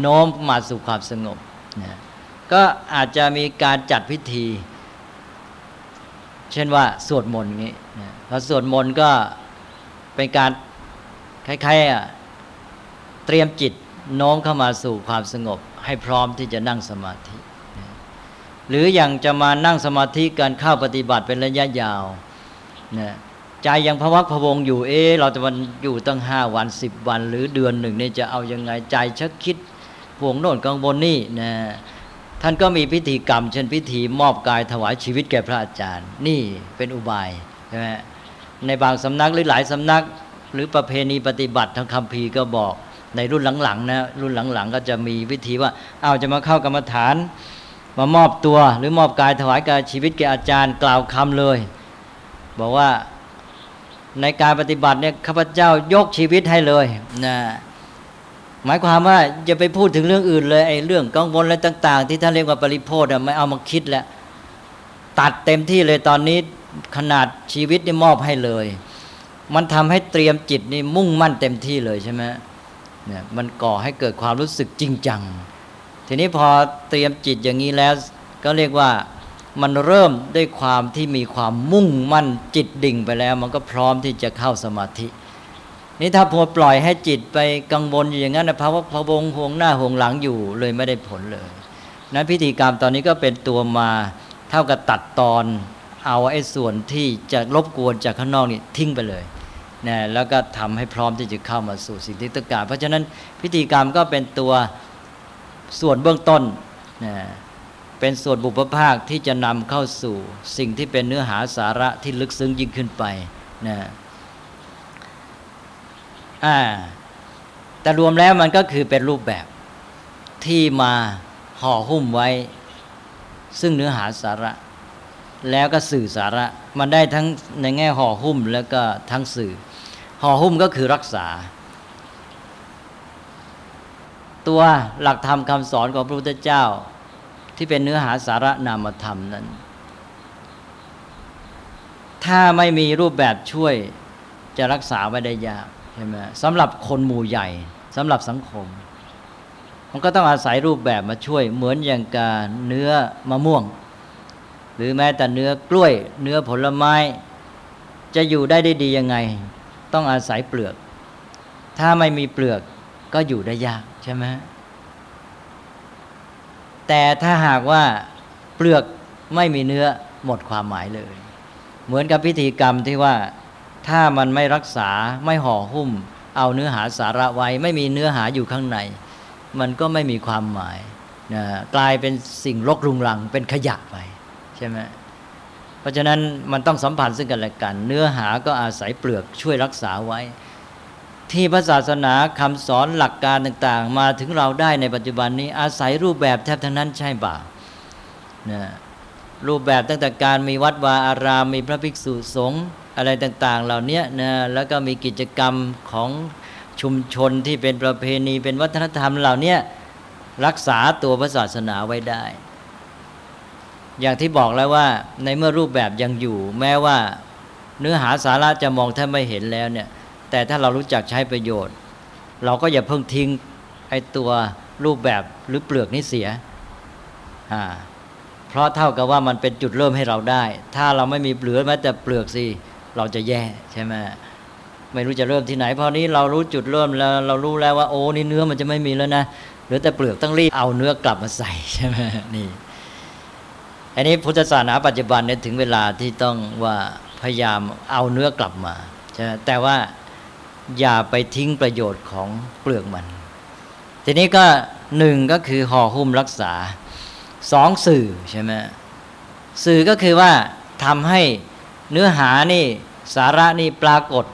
โน้มมาสู่ความสงบนะก็อาจจะมีการจัดพิธี เช่นว่าสวดมนต์งี้นะพอสวดมนต์ก็เป็นการคล้ายๆเตรียมจิตโน้มเข้ามาสู่ความสงบ ให้พร้อมที่จะนั่งสมาธิ หรืออย่างจะมานั่งสมาธิการเข้าปฏิบัติเป็นระยะยาวนะใจยังพวักพวงอยู่เอ๊เราจะวันอยู่ตั้งห้าวันสิบวัน หรือเดือนหนึ่งนี่จะเอายังไงใจชักคิดห่วงโน่นกังวลนี่นะ ท่านก็มีพิธีกรรม เช่นพิธีมอบกายถวายชีวิตแก่พระอาจารย์ นี่เป็นอุบายใช่ไหมในบางสำนักหรือหลายสำนัก หรือประเพณีปฏิบัติทางคำพีก็บอกในรุ่นหลังๆนะรุ่นหลังๆ ก็จะมีวิธีว่าเอาจะมาเข้ากรรมฐาน มามอบตัวหรือมอบกายถวายกายชีวิตแก่อาจารย์กล่าวคำเลย บอกว่าในการปฏิบัติเนี่ยข้าพเจ้ายกชีวิตให้เลยนะ หมายความว่าจะไปพูดถึงเรื่องอื่นเลยไอ้เรื่องกังวลอะไรต่าง ๆ ที่ท่านเรียกว่าปริโพธไม่เอามาคิดแล้วตัดเต็มที่เลยตอนนี้ขนาดชีวิตนี่มอบให้เลย มันทำให้เตรียมจิตนี่มุ่งมั่นเต็มที่เลยใช่ไหมเนี่ยมันก่อให้เกิดความรู้สึกจริงจัง ทีนี้พอเตรียมจิตอย่างนี้แล้ว ก็เรียกว่ามันเริ่มด้วยความที่มีความมุ่งมั่นจิตดิ่งไปแล้ว มันก็พร้อมที่จะเข้าสมาธิ นี่ถ้าพัวปล่อยให้จิตไปกังวลอยู่อย่างนั้นนะพระวพระวงห่วงหน้าห่วงหลังอยู่เลยไม่ได้ผลเลย นั้นพิธีกรรมตอนนี้ก็เป็นตัวมาเท่ากับตัดตอนเอาไอ้ส่วนที่จะรบกวนจากข้างนอกนี่ทิ้งไปเลยนะแล้วก็ทำให้พร้อมที่จะเข้ามาสู่สิ่งที่ต้องการ เพราะฉะนั้นพิธีกรรมก็เป็นตัวส่วนเบื้องต้นนะเป็นส่วนบุพภาคที่จะนำเข้าสู่สิ่งที่เป็นเนื้อหาสาระที่ลึกซึ้งยิ่งขึ้นไปนะ อ่าแต่รวมแล้วมันก็คือเป็นรูปแบบที่มาห่อหุ้มไว้ ซึ่งเนื้อหาสาระ แล้วก็สื่อสาระ มันได้ทั้งในแง่ห่อหุ้มแล้วก็ทั้งสื่อ ห่อหุ้มก็คือรักษา ตัวหลักธรรมคำสอนของพระพุทธเจ้า ที่เป็นเนื้อหาสาระนามธรรมนั้น ถ้าไม่มีรูปแบบช่วยจะรักษาไว้ได้ยาก ช่ไหมสำหรับคนหมู่ใหญ่สำหรับสังคม มันก็ต้องอาศัยรูปแบบมาช่วยเหมือนอย่างการเนื้อมะม่วง หรือแม้แต่เนื้อกล้วย เนื้อผลไม้ จะอยู่ได้ได้ดียังไง ต้องอาศัยเปลือก ถ้าไม่มีเปลือกก็อยู่ได้ยากใช่ไหมแต่ถ้าหากว่าเปลือกไม่มีเนื้อหมดความหมายเลย เหมือนกับพิธีกรรมที่ว่า ถ้ามันไม่รักษาไม่ห่อหุ้ม เอาเนื้อหาสาระไว้ ไม่มีเนื้อหาอยู่ข้างใน มันก็ไม่มีความหมายนะกลายเป็นสิ่งรกรุงรังเป็นขยะไปใช่ไหมเพราะฉะนั้นมันต้องสัมพันธ์ซึ่งกันและกัน เนื้อหาก็อาศัยเปลือกช่วยรักษาไว้ ที่พระศาสนาคำสอนหลักการต่างๆ มาถึงเราได้ในปัจจุบันนี้อาศัยรูปแบบแทบทั้งนั้นใช่บ่านะรูปแบบตั้งแต่การมีวัดวาอารามมีพระภิกษุสงฆ์ อะไรต่างๆ เหล่านี้นะแล้วก็มีกิจกรรมของชุมชนที่เป็นประเพณี เป็นวัฒนธรรมเหล่านี้รักษาตัวพระศาสนาไว้ได้ อย่างที่บอกแล้วว่าในเมื่อรูปแบบยังอยู่ แม้ว่าเนื้อหาสาระจะมองแทบไม่เห็นแล้วเนี่ย แต่ถ้าเรารู้จักใช้ประโยชน์ เราก็อย่าเพิ่งทิ้งไอ้ตัวรูปแบบหรือเปลือกนี้เสียอ่าเพราะเท่ากับว่ามันเป็นจุดเริ่มให้เราได้ ถ้าเราไม่มีเปลือกแม้แต่เปลือกสิ เราจะแย่ใช่ไหมไม่รู้จะเริ่มที่ไหนเพราะนี้เรารู้จุดเริ่มแล้ว เรารู้แล้วว่าโอ้นี่เนื้อมันจะไม่มีแล้วนะหรือแต่เปลือกต้องรีบเอาเนื้อกลับมาใส่ใช่ไหมนี่อันนี้พุทธศาสนาปัจจุบันเนี่ยถึงเวลาที่ต้องว่าพยายามเอาเนื้อกลับมาใช่แต่ว่าอย่าไปทิ้งประโยชน์ของเปลือกมัน ทีนี้ก็หนึ่งก็คือห่อหุ้มรักษาสองสื่อใช่ไหมสื่อก็คือว่าทำให้ เนื้อหานี่สาระนี่ปรากฏ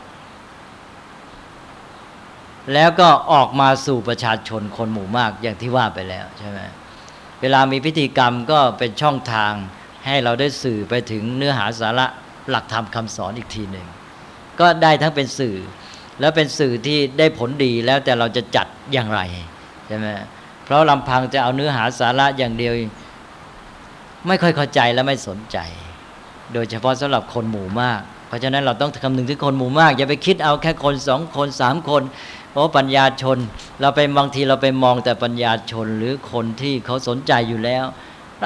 แล้วก็ออกมาสู่ประชาชนคนหมู่มากอย่างที่ว่าไปแล้วใช่ไหมเวลามีพิธีกรรมก็เป็นช่องทางให้เราได้สื่อไปถึงเนื้อหาสาระหลักธรรมคำสอนอีกทีหนึ่งก็ได้ทั้งเป็นสื่อ แล้วเป็นสื่อที่ได้ผลดีแล้วแต่เราจะจัดอย่างไรใช่ไหมเพราะลำพังจะเอาเนื้อหาสาระอย่างเดียว ไม่ค่อยเข้าใจและไม่สนใจ โดยเฉพาะสำหรับคนหมู่มาก เพราะฉะนั้นเราต้องคำนึงถึงคนหมู่มาก อย่าไปคิดเอาแค่คนสองคนสามคนเพราะปัญญาชน เราไปบางทีเราไปมองแต่ปัญญาชนหรือคนที่เขาสนใจอยู่แล้ว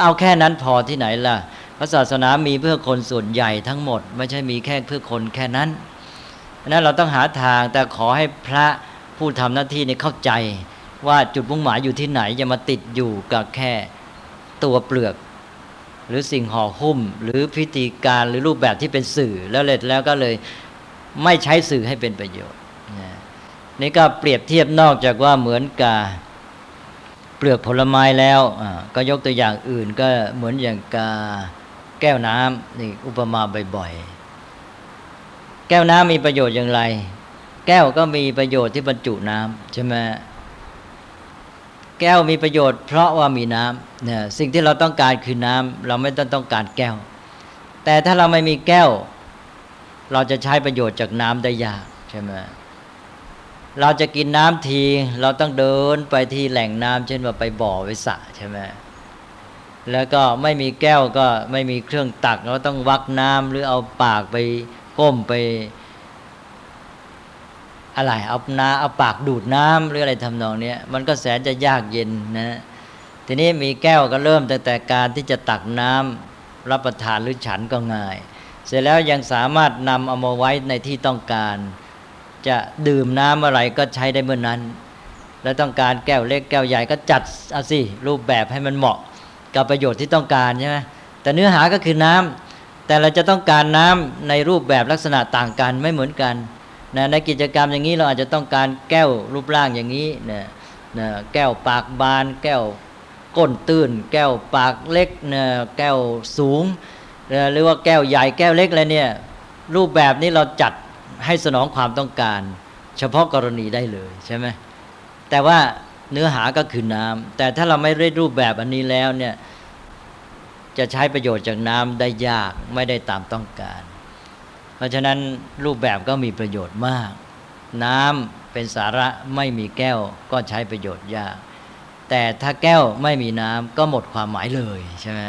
เอาแค่นั้นพอที่ไหนล่ะพระศาสนามีเพื่อคนส่วนใหญ่ทั้งหมด ไม่ใช่มีแค่เพื่อคนแค่นั้นนั้นเราต้องหาทางแต่ขอให้พระผู้ทำหน้าที่นี้เข้าใจ ว่าจุดมุ่งหมายอยู่ที่ไหนจะมาติดอยู่กับแค่ตัวเปลือก หรือสิ่งห่อหุ้ม หรือพิธีการหรือรูปแบบที่เป็นสื่อแล้วเลยแล้วก็เลยไม่ใช้สื่อให้เป็นประโยชน์นี่ก็เปรียบเทียบนอกจากว่าเหมือนกับเปลือกผลไม้แล้วก็ยกตัวอย่างอื่นก็เหมือนอย่างกาแก้วน้ำนี่อุปมาบ่อยๆ แก้วน้ำมีประโยชน์อย่างไร แก้วก็มีประโยชน์ที่บรรจุน้ำใช่ไหม แก้วมีประโยชน์เพราะว่ามีน้ำเนี่ยสิ่งที่เราต้องการคือน้ำเราไม่ต้องต้องการแก้ว แต่ถ้าเราไม่มีแก้ว เราจะใช้ประโยชน์จากน้ำได้ยากใช่ไหมเราจะกินน้ำทีเราต้องเดินไปที่แหล่งน้ำเช่นว่าไปบ่อไปสระใช่ไหมแล้วก็ไม่มีแก้วก็ไม่มีเครื่องตัก เราต้องวักน้ำหรือเอาปากไปก้มไป อะไรเอานาเอาปากดูดน้ำหรืออะไรทำนองนี้มันก็แสนจะยากเย็นนะทีนี้มีแก้วก็เริ่มตั้งแต่การที่จะตักน้ำรับประทานหรือฉันก็ง่าย เสร็จแล้วยังสามารถนำเอามาไว้ในที่ต้องการ จะดื่มน้ำอะไรก็ใช้ได้เมื่อนนั้น แล้วต้องการแก้วเล็กแก้วใหญ่ก็จัดเอาสิรูปแบบให้มันเหมาะกับประโยชน์ที่ต้องการใช่ไหมแต่เนื้อหาก็คือน้ำแต่เราจะต้องการน้ำในรูปแบบลักษณะต่างกันไม่เหมือนกัน นะในกิจกรรมอย่างนี้เราอาจจะต้องการแก้วรูปร่างอย่างนี้นะนะแก้วปากบาน แก้วก้นตื้น แก้วปากเล็กนะแก้วสูงนะหรือว่าแก้วใหญ่แก้วเล็กอะไรเนี่ยรูปแบบนี้เราจัดให้สนองความต้องการ เฉพาะกรณีได้เลยใช่ไหมแต่ว่าเนื้อหาก็คือน้ำแต่ถ้าเราไม่ได้รูปแบบอันนี้แล้วเนี่ยจะใช้ประโยชน์จากน้ำได้ยากไม่ได้ตามต้องการ เพราะฉะนั้นรูปแบบก็มีประโยชน์มาก น้ำเป็นสาระไม่มีแก้วก็ใช้ประโยชน์ยาก แต่ถ้าแก้วไม่มีน้ำก็หมดความหมายเลยใช่ไหม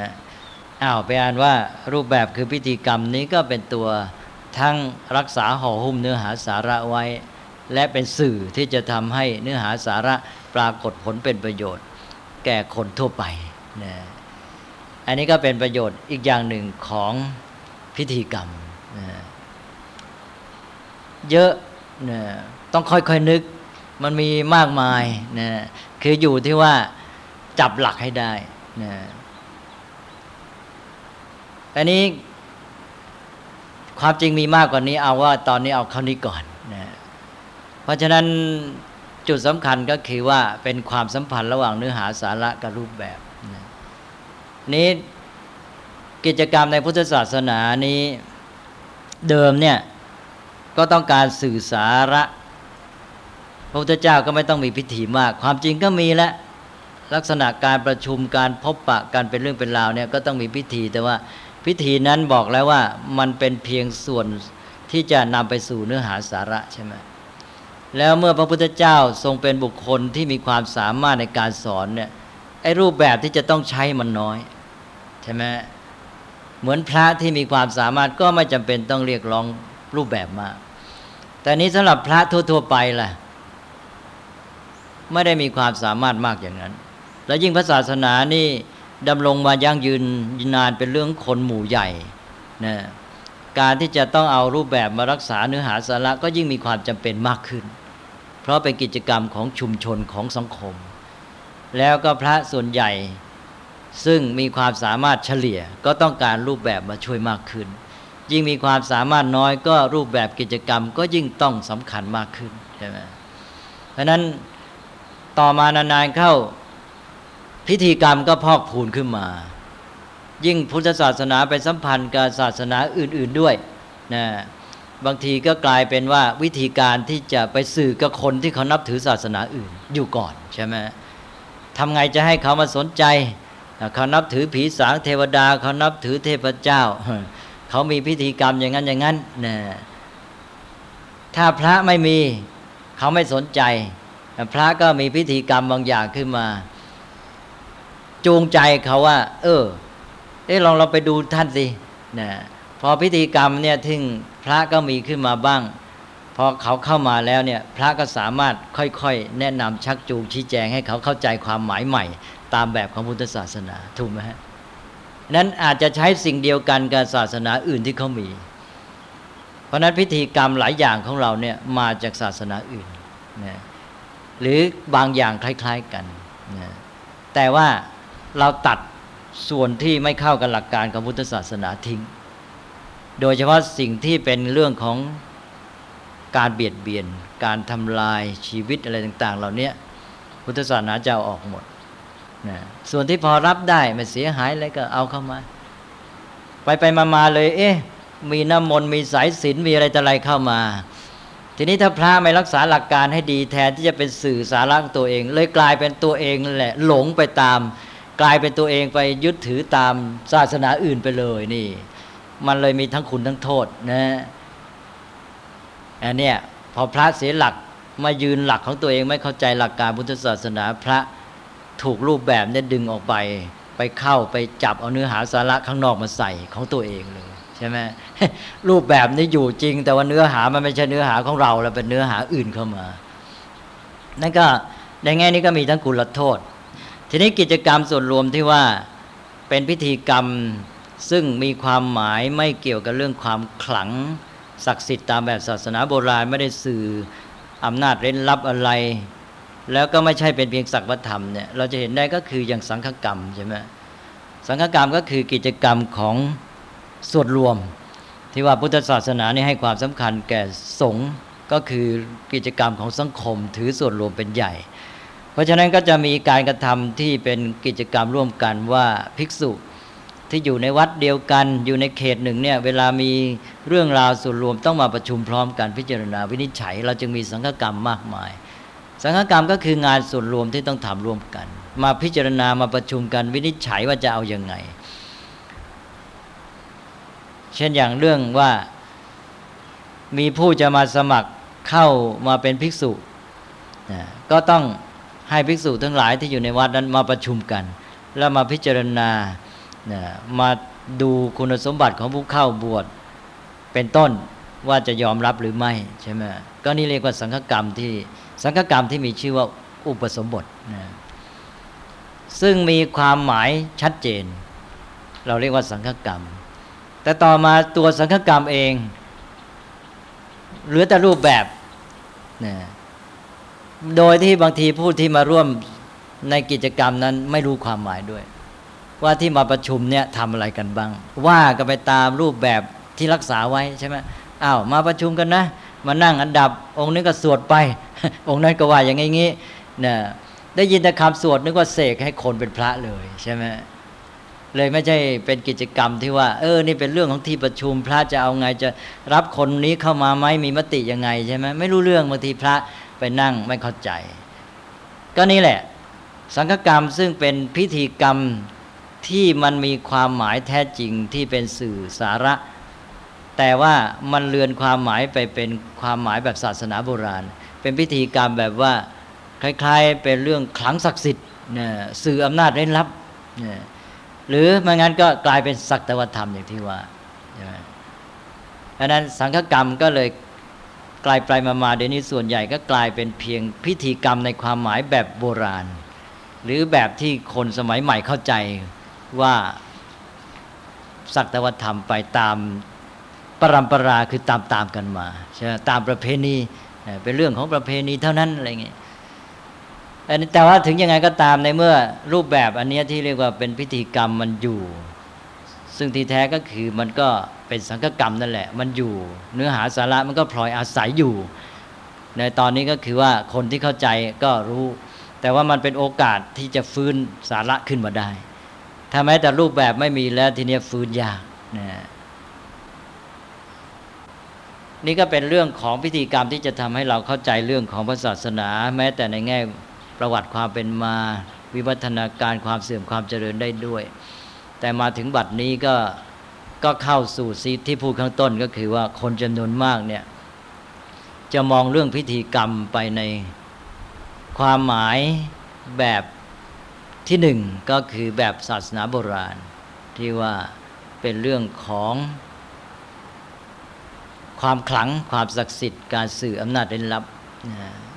อ้าวไปอ่านว่ารูปแบบคือพิธีกรรมนี้ก็เป็นตัวทั้งรักษาห่อหุ้มเนื้อหาสาระไว้ และเป็นสื่อที่จะทำให้เนื้อหาสาระปรากฏผลเป็นประโยชน์ แก่คนทั่วไปนะอันนี้ก็เป็นประโยชน์อีกอย่างหนึ่งของพิธีกรรม เยอะเนี่ยต้องค่อยๆนึก มันมีมากมายเนี่ยคืออยู่ที่ว่าจับหลักให้ได้เนี่ยอันนี้ความจริงมีมากกว่านี้เอาว่าตอนนี้เอาเข้านี้ก่อนนะเพราะฉะนั้นจุดสำคัญก็คือว่าเป็นความสัมพันธ์ระหว่างเนื้อหาสาระกับรูปแบบนี้กิจกรรมในพุทธศาสนานี้เดิมเนี่ย ก็ต้องการสื่อสาระพระพุทธเจ้าก็ไม่ต้องมีพิธีมาก ความจริงก็มีแล้วลักษณะการประชุมการพบปะการเป็นเรื่องเป็นราวเนี่ยก็ต้องมีพิธี แต่ว่าพิธีนั้นบอกแล้วว่ามันเป็นเพียงส่วนที่จะนำไปสู่เนื้อหาสาระใช่ไหมแล้วเมื่อพระพุทธเจ้าทรงเป็นบุคคลที่มีความสามารถในการสอนเนี่ยไอ้รูปแบบที่จะต้องใช้มันน้อยใช่ไหมเหมือนพระที่มีความสามารถก็ไม่จำเป็นต้องเรียกร้อง รูปแบบมาก แต่นี้สำหรับพระทั่ว ๆ ไปล่ะ ไม่ได้มีความสามารถมากอย่างนั้น และยิ่งพระศาสนานี่ดำรงมายั่งยืนนานเป็นเรื่องคนหมู่ใหญ่นะการที่จะต้องเอารูปแบบมารักษาเนื้อหาสาระก็ยิ่งมีความจำเป็นมากขึ้น เพราะเป็นกิจกรรมของชุมชนของสังคม แล้วก็พระส่วนใหญ่ซึ่งมีความสามารถเฉลี่ยก็ต้องการรูปแบบมาช่วยมากขึ้น ยิ่งมีความสามารถน้อยก็รูปแบบกิจกรรม ก็ยิ่งต้องสำคัญมากขึ้นใช่ไหมเพราะนั้นต่อมานานๆเข้าพิธีกรรมก็พอกพูนขึ้นมา ยิ่งพุทธศาสนาไปสัมพันธ์กับศาสนาอื่น ๆด้วยนะบางทีก็กลายเป็นว่าวิธีการที่จะไปสื่อกับคนที่เขานับถือศาสนาอื่นอยู่ก่อนใช่ไหมทำไงจะให้เขามาสนใจ เขานับถือผีสางเทวดา เขานับถือเทพเจ้า เขามีพิธีกรรมอย่างนั้นอย่างนั้นนะถ้าพระไม่มีเขาไม่สนใจ พระก็มีพิธีกรรมบางอย่างขึ้นมา จูงใจเขาว่า เออเออลองเราไปดูท่านสินะพอพิธีกรรมเนี่ยทึ่งพระก็มีขึ้นมาบ้างพอเขาเข้ามาแล้วเนี่ย พระก็สามารถค่อยๆ แนะนำชักจูงชี้แจงให้เขาเข้าใจความหมายใหม่ ตามแบบของพุทธศาสนาถูกไหมฮะ นั้นอาจจะใช้สิ่งเดียวกันกับศาสนาอื่นที่เขามี เพราะนั้นพิธีกรรมหลายอย่างของเราเนี่ยมาจากศาสนาอื่นนะหรือบางอย่างคล้าย ๆกันนะแต่ว่าเราตัดส่วนที่ไม่เข้ากับหลักการของพุทธศาสนาทิ้ง โดยเฉพาะสิ่งที่เป็นเรื่องของการเบียดเบียน การทำลายชีวิตอะไรต่าง ๆ เหล่านี้พุทธศาสนาจะเอาออกหมด นะส่วนที่พอรับได้ไม่เสียหายอะไรก็เอาเข้ามา ไปไปมาๆเลย เอ๊ะ มีน้ำมนต์มีสายศีลมีอะไรต่ออะไรเข้ามา ทีนี้ถ้าพระไม่รักษาหลักการให้ดีแทนที่จะเป็นสื่อสาระตัวเอง เลยกลายเป็นตัวเองแหละหลงไปตาม กลายเป็นตัวเองไปยึดถือตามศาสนาอื่นไปเลยนี่ มันเลยมีทั้งคุณทั้งโทษนะอันเนี้ยพอพระเสียหลักมายืนหลักของตัวเองไม่เข้าใจหลักการพุทธศาสนาพระ ถูกรูปแบบเนี่ยดึงออกไป ไปเข้าไปจับเอาเนื้อหาสาระข้างนอกมาใส่ของตัวเองเลยใช่ไหมรูปแบบนี้อยู่จริง แต่ว่าเนื้อหามันไม่ใช่เนื้อหาของเราแล้วเป็นเนื้อหาอื่นเข้ามา นั่นก็ในแง่นี้ก็มีทั้งกุลโทษ ทีนี้กิจกรรมส่วนรวมที่ว่าเป็นพิธีกรรมซึ่งมีความหมายไม่เกี่ยวกับเรื่องความขลังศักดิ์สิทธิ์ตามแบบศาสนาโบราณไม่ได้สื่ออำนาจเร้นลับอะไร แล้วก็ไม่ใช่เป็นเพียงศักดิ์ธรรมเนี่ยเราจะเห็นได้ก็คืออย่างสังฆกรรมใช่ไหมสังฆกรรมก็คือกิจกรรมของส่วนรวม ที่ว่าพุทธศาสนานี่ให้ความสำคัญแก่สงฆ์ก็คือกิจกรรมของสังคม ถือส่วนรวมเป็นใหญ่ เพราะฉะนั้นก็จะมีการกระทำที่เป็นกิจกรรมร่วมกันว่าภิกษุที่อยู่ในวัดเดียวกันอยู่ในเขตหนึ่งเนี่ยเวลามีเรื่องราวส่วนรวมต้องมาประชุมพร้อมกันพิจารณาวินิจฉัย เราจึงมีสังฆกรรมมากมาย สังฆกรรมก็คืองานส่วนรวมที่ต้องทำร่วมกัน มาพิจารณามาประชุมกันวินิจฉัยว่าจะเอาอยัางไง เช่นอย่างเรื่องว่ามีผู้จะมาสมัครเข้ามาเป็นภิกษุ ก็ต้องให้ภิกษุทั้งหลายที่อยู่ในวัดนั้นมาประชุมกัน แล้วมาพิจารณามาดูคุณสมบัติของผู้เข้าบวชเป็นต้นว่าจะยอมรับหรือไม่ใช่ไหมก็นี่เรียกว่าสังฆกรรมที่ สังฆกรรมที่มีชื่อว่าอุปสมบทนะซึ่งมีความหมายชัดเจน เราเรียกว่าสังฆกรรม แต่ต่อมาตัวสังฆกรรมเองเหลือแต่รูปแบบนะโดยที่บางทีผู้ที่มาร่วมในกิจกรรมนั้นไม่รู้ความหมายด้วย ว่าที่มาประชุมเนี่ยทำอะไรกันบ้าง ว่ากันไปตามรูปแบบที่รักษาไว้ใช่ไหมอ้าวมาประชุมกันนะ มานั่งอันดับ องค์นี้ก็สวดไป องค์นั้นก็ว่าอย่างงี้นะได้ยินแต่คำสวดนึกว่าเสกให้คนเป็นพระเลยใช่ไหมเลยไม่ใช่เป็นกิจกรรมที่ว่า เออ นี่เป็นเรื่องของที่ประชุมพระจะเอาไงจะรับคนนี้เข้ามาไหมมีมติยังไงใช่ไหมไม่รู้เรื่องบางทีพระไปนั่งไม่เข้าใจ ก็นี่แหละ สังฆกรรมซึ่งเป็นพิธีกรรมที่มันมีความหมายแท้จริงที่เป็นสื่อสาระ แต่ว่ามันเลือนความหมายไปเป็นความหมายแบบศาสนาโบราณ เป็นพิธีกรรมแบบว่าคล้ายๆเป็นเรื่องขลังศักดิ์สิทธิ์สื่ออำนาจเร้นลับ หรือไม่งั้นก็กลายเป็นศักตวธรรมอย่างที่ว่าเพราะนั้นสังฆกรรมก็เลยกลายไปมามาเดี๋ยวนี้ส่วนใหญ่ก็กลายเป็นเพียงพิธีกรรมในความหมายแบบโบราณ หรือแบบที่คนสมัยใหม่เข้าใจว่าสักตวธรรมไปตาม ปรำปราคือตามตามกันมาใช่ตามประเพณีเป็นเรื่องของประเพณีเท่านั้นอะไรเงี้ยแต่ว่าถึงยังไงก็ตามในเมื่อรูปแบบอันนี้ที่เรียกว่าเป็นพิธีกรรมมันอยู่ ซึ่งที่แท้ก็คือมันก็เป็นสังฆกรรมนั่นแหละ มันอยู่ เนื้อหาสาระมันก็พลอยอาศัยอยู่ ในตอนนี้ก็คือว่าคนที่เข้าใจก็รู้ แต่ว่ามันเป็นโอกาสที่จะฟื้นสาระขึ้นมาได้ ถ้าแม้แต่รูปแบบไม่มีแล้วทีนี้ฟื้นยากนะ นี่ก็เป็นเรื่องของพิธีกรรมที่จะทำให้เราเข้าใจเรื่องของพระศาสนา แม้แต่ในแง่ประวัติความเป็นมาวิวัฒนาการความเสื่อมความเจริญได้ด้วย แต่มาถึงบัดนี้ก็ก็เข้าสู่ซีที่พูดข้างต้นก็คือว่าคนจำนวนมากเนี่ยจะมองเรื่องพิธีกรรมไปในความหมายแบบที่หนึ่งก็คือแบบศาสนาโบราณ ที่ว่าเป็นเรื่องของ ความขลังความศักดิ์สิทธิ์การสื่ออำนาจเร้นลับ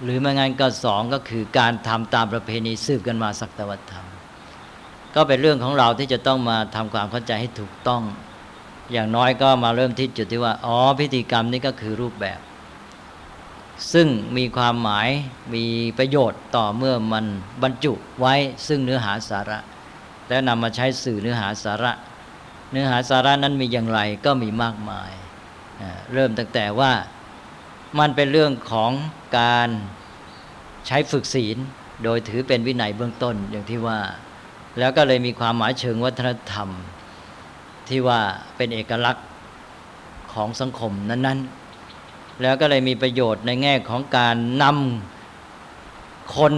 หรือไม่งั้นก็สองก็คือการทำตามประเพณีสืบกันมาสักตวัตธรรม ก็เป็นเรื่องของเราที่จะต้องมาทำความเข้าใจให้ถูกต้อง อย่างน้อยก็มาเริ่มที่จุดที่ว่าอ๋อพิธีกรรมนี้ก็คือรูปแบบ ซึ่งมีความหมายมีประโยชน์ต่อเมื่อมันบรรจุไว้ซึ่งเนื้อหาสาระ แล้วนำมาใช้สื่อเนื้อหาสาระ เนื้อหาสาระนั้นมีอย่างไรก็มีมากมาย เริ่มตั้งแต่ว่ามันเป็นเรื่องของการใช้ฝึกศีล โดยถือเป็นวินัยเบื้องต้นอย่างที่ว่า แล้วก็เลยมีความหมายเชิงวัฒนธรรม ที่ว่าเป็นเอกลักษณ์ของสังคมนั้น ๆ แล้วก็เลยมีประโยชน์ในแง่ของการนำคน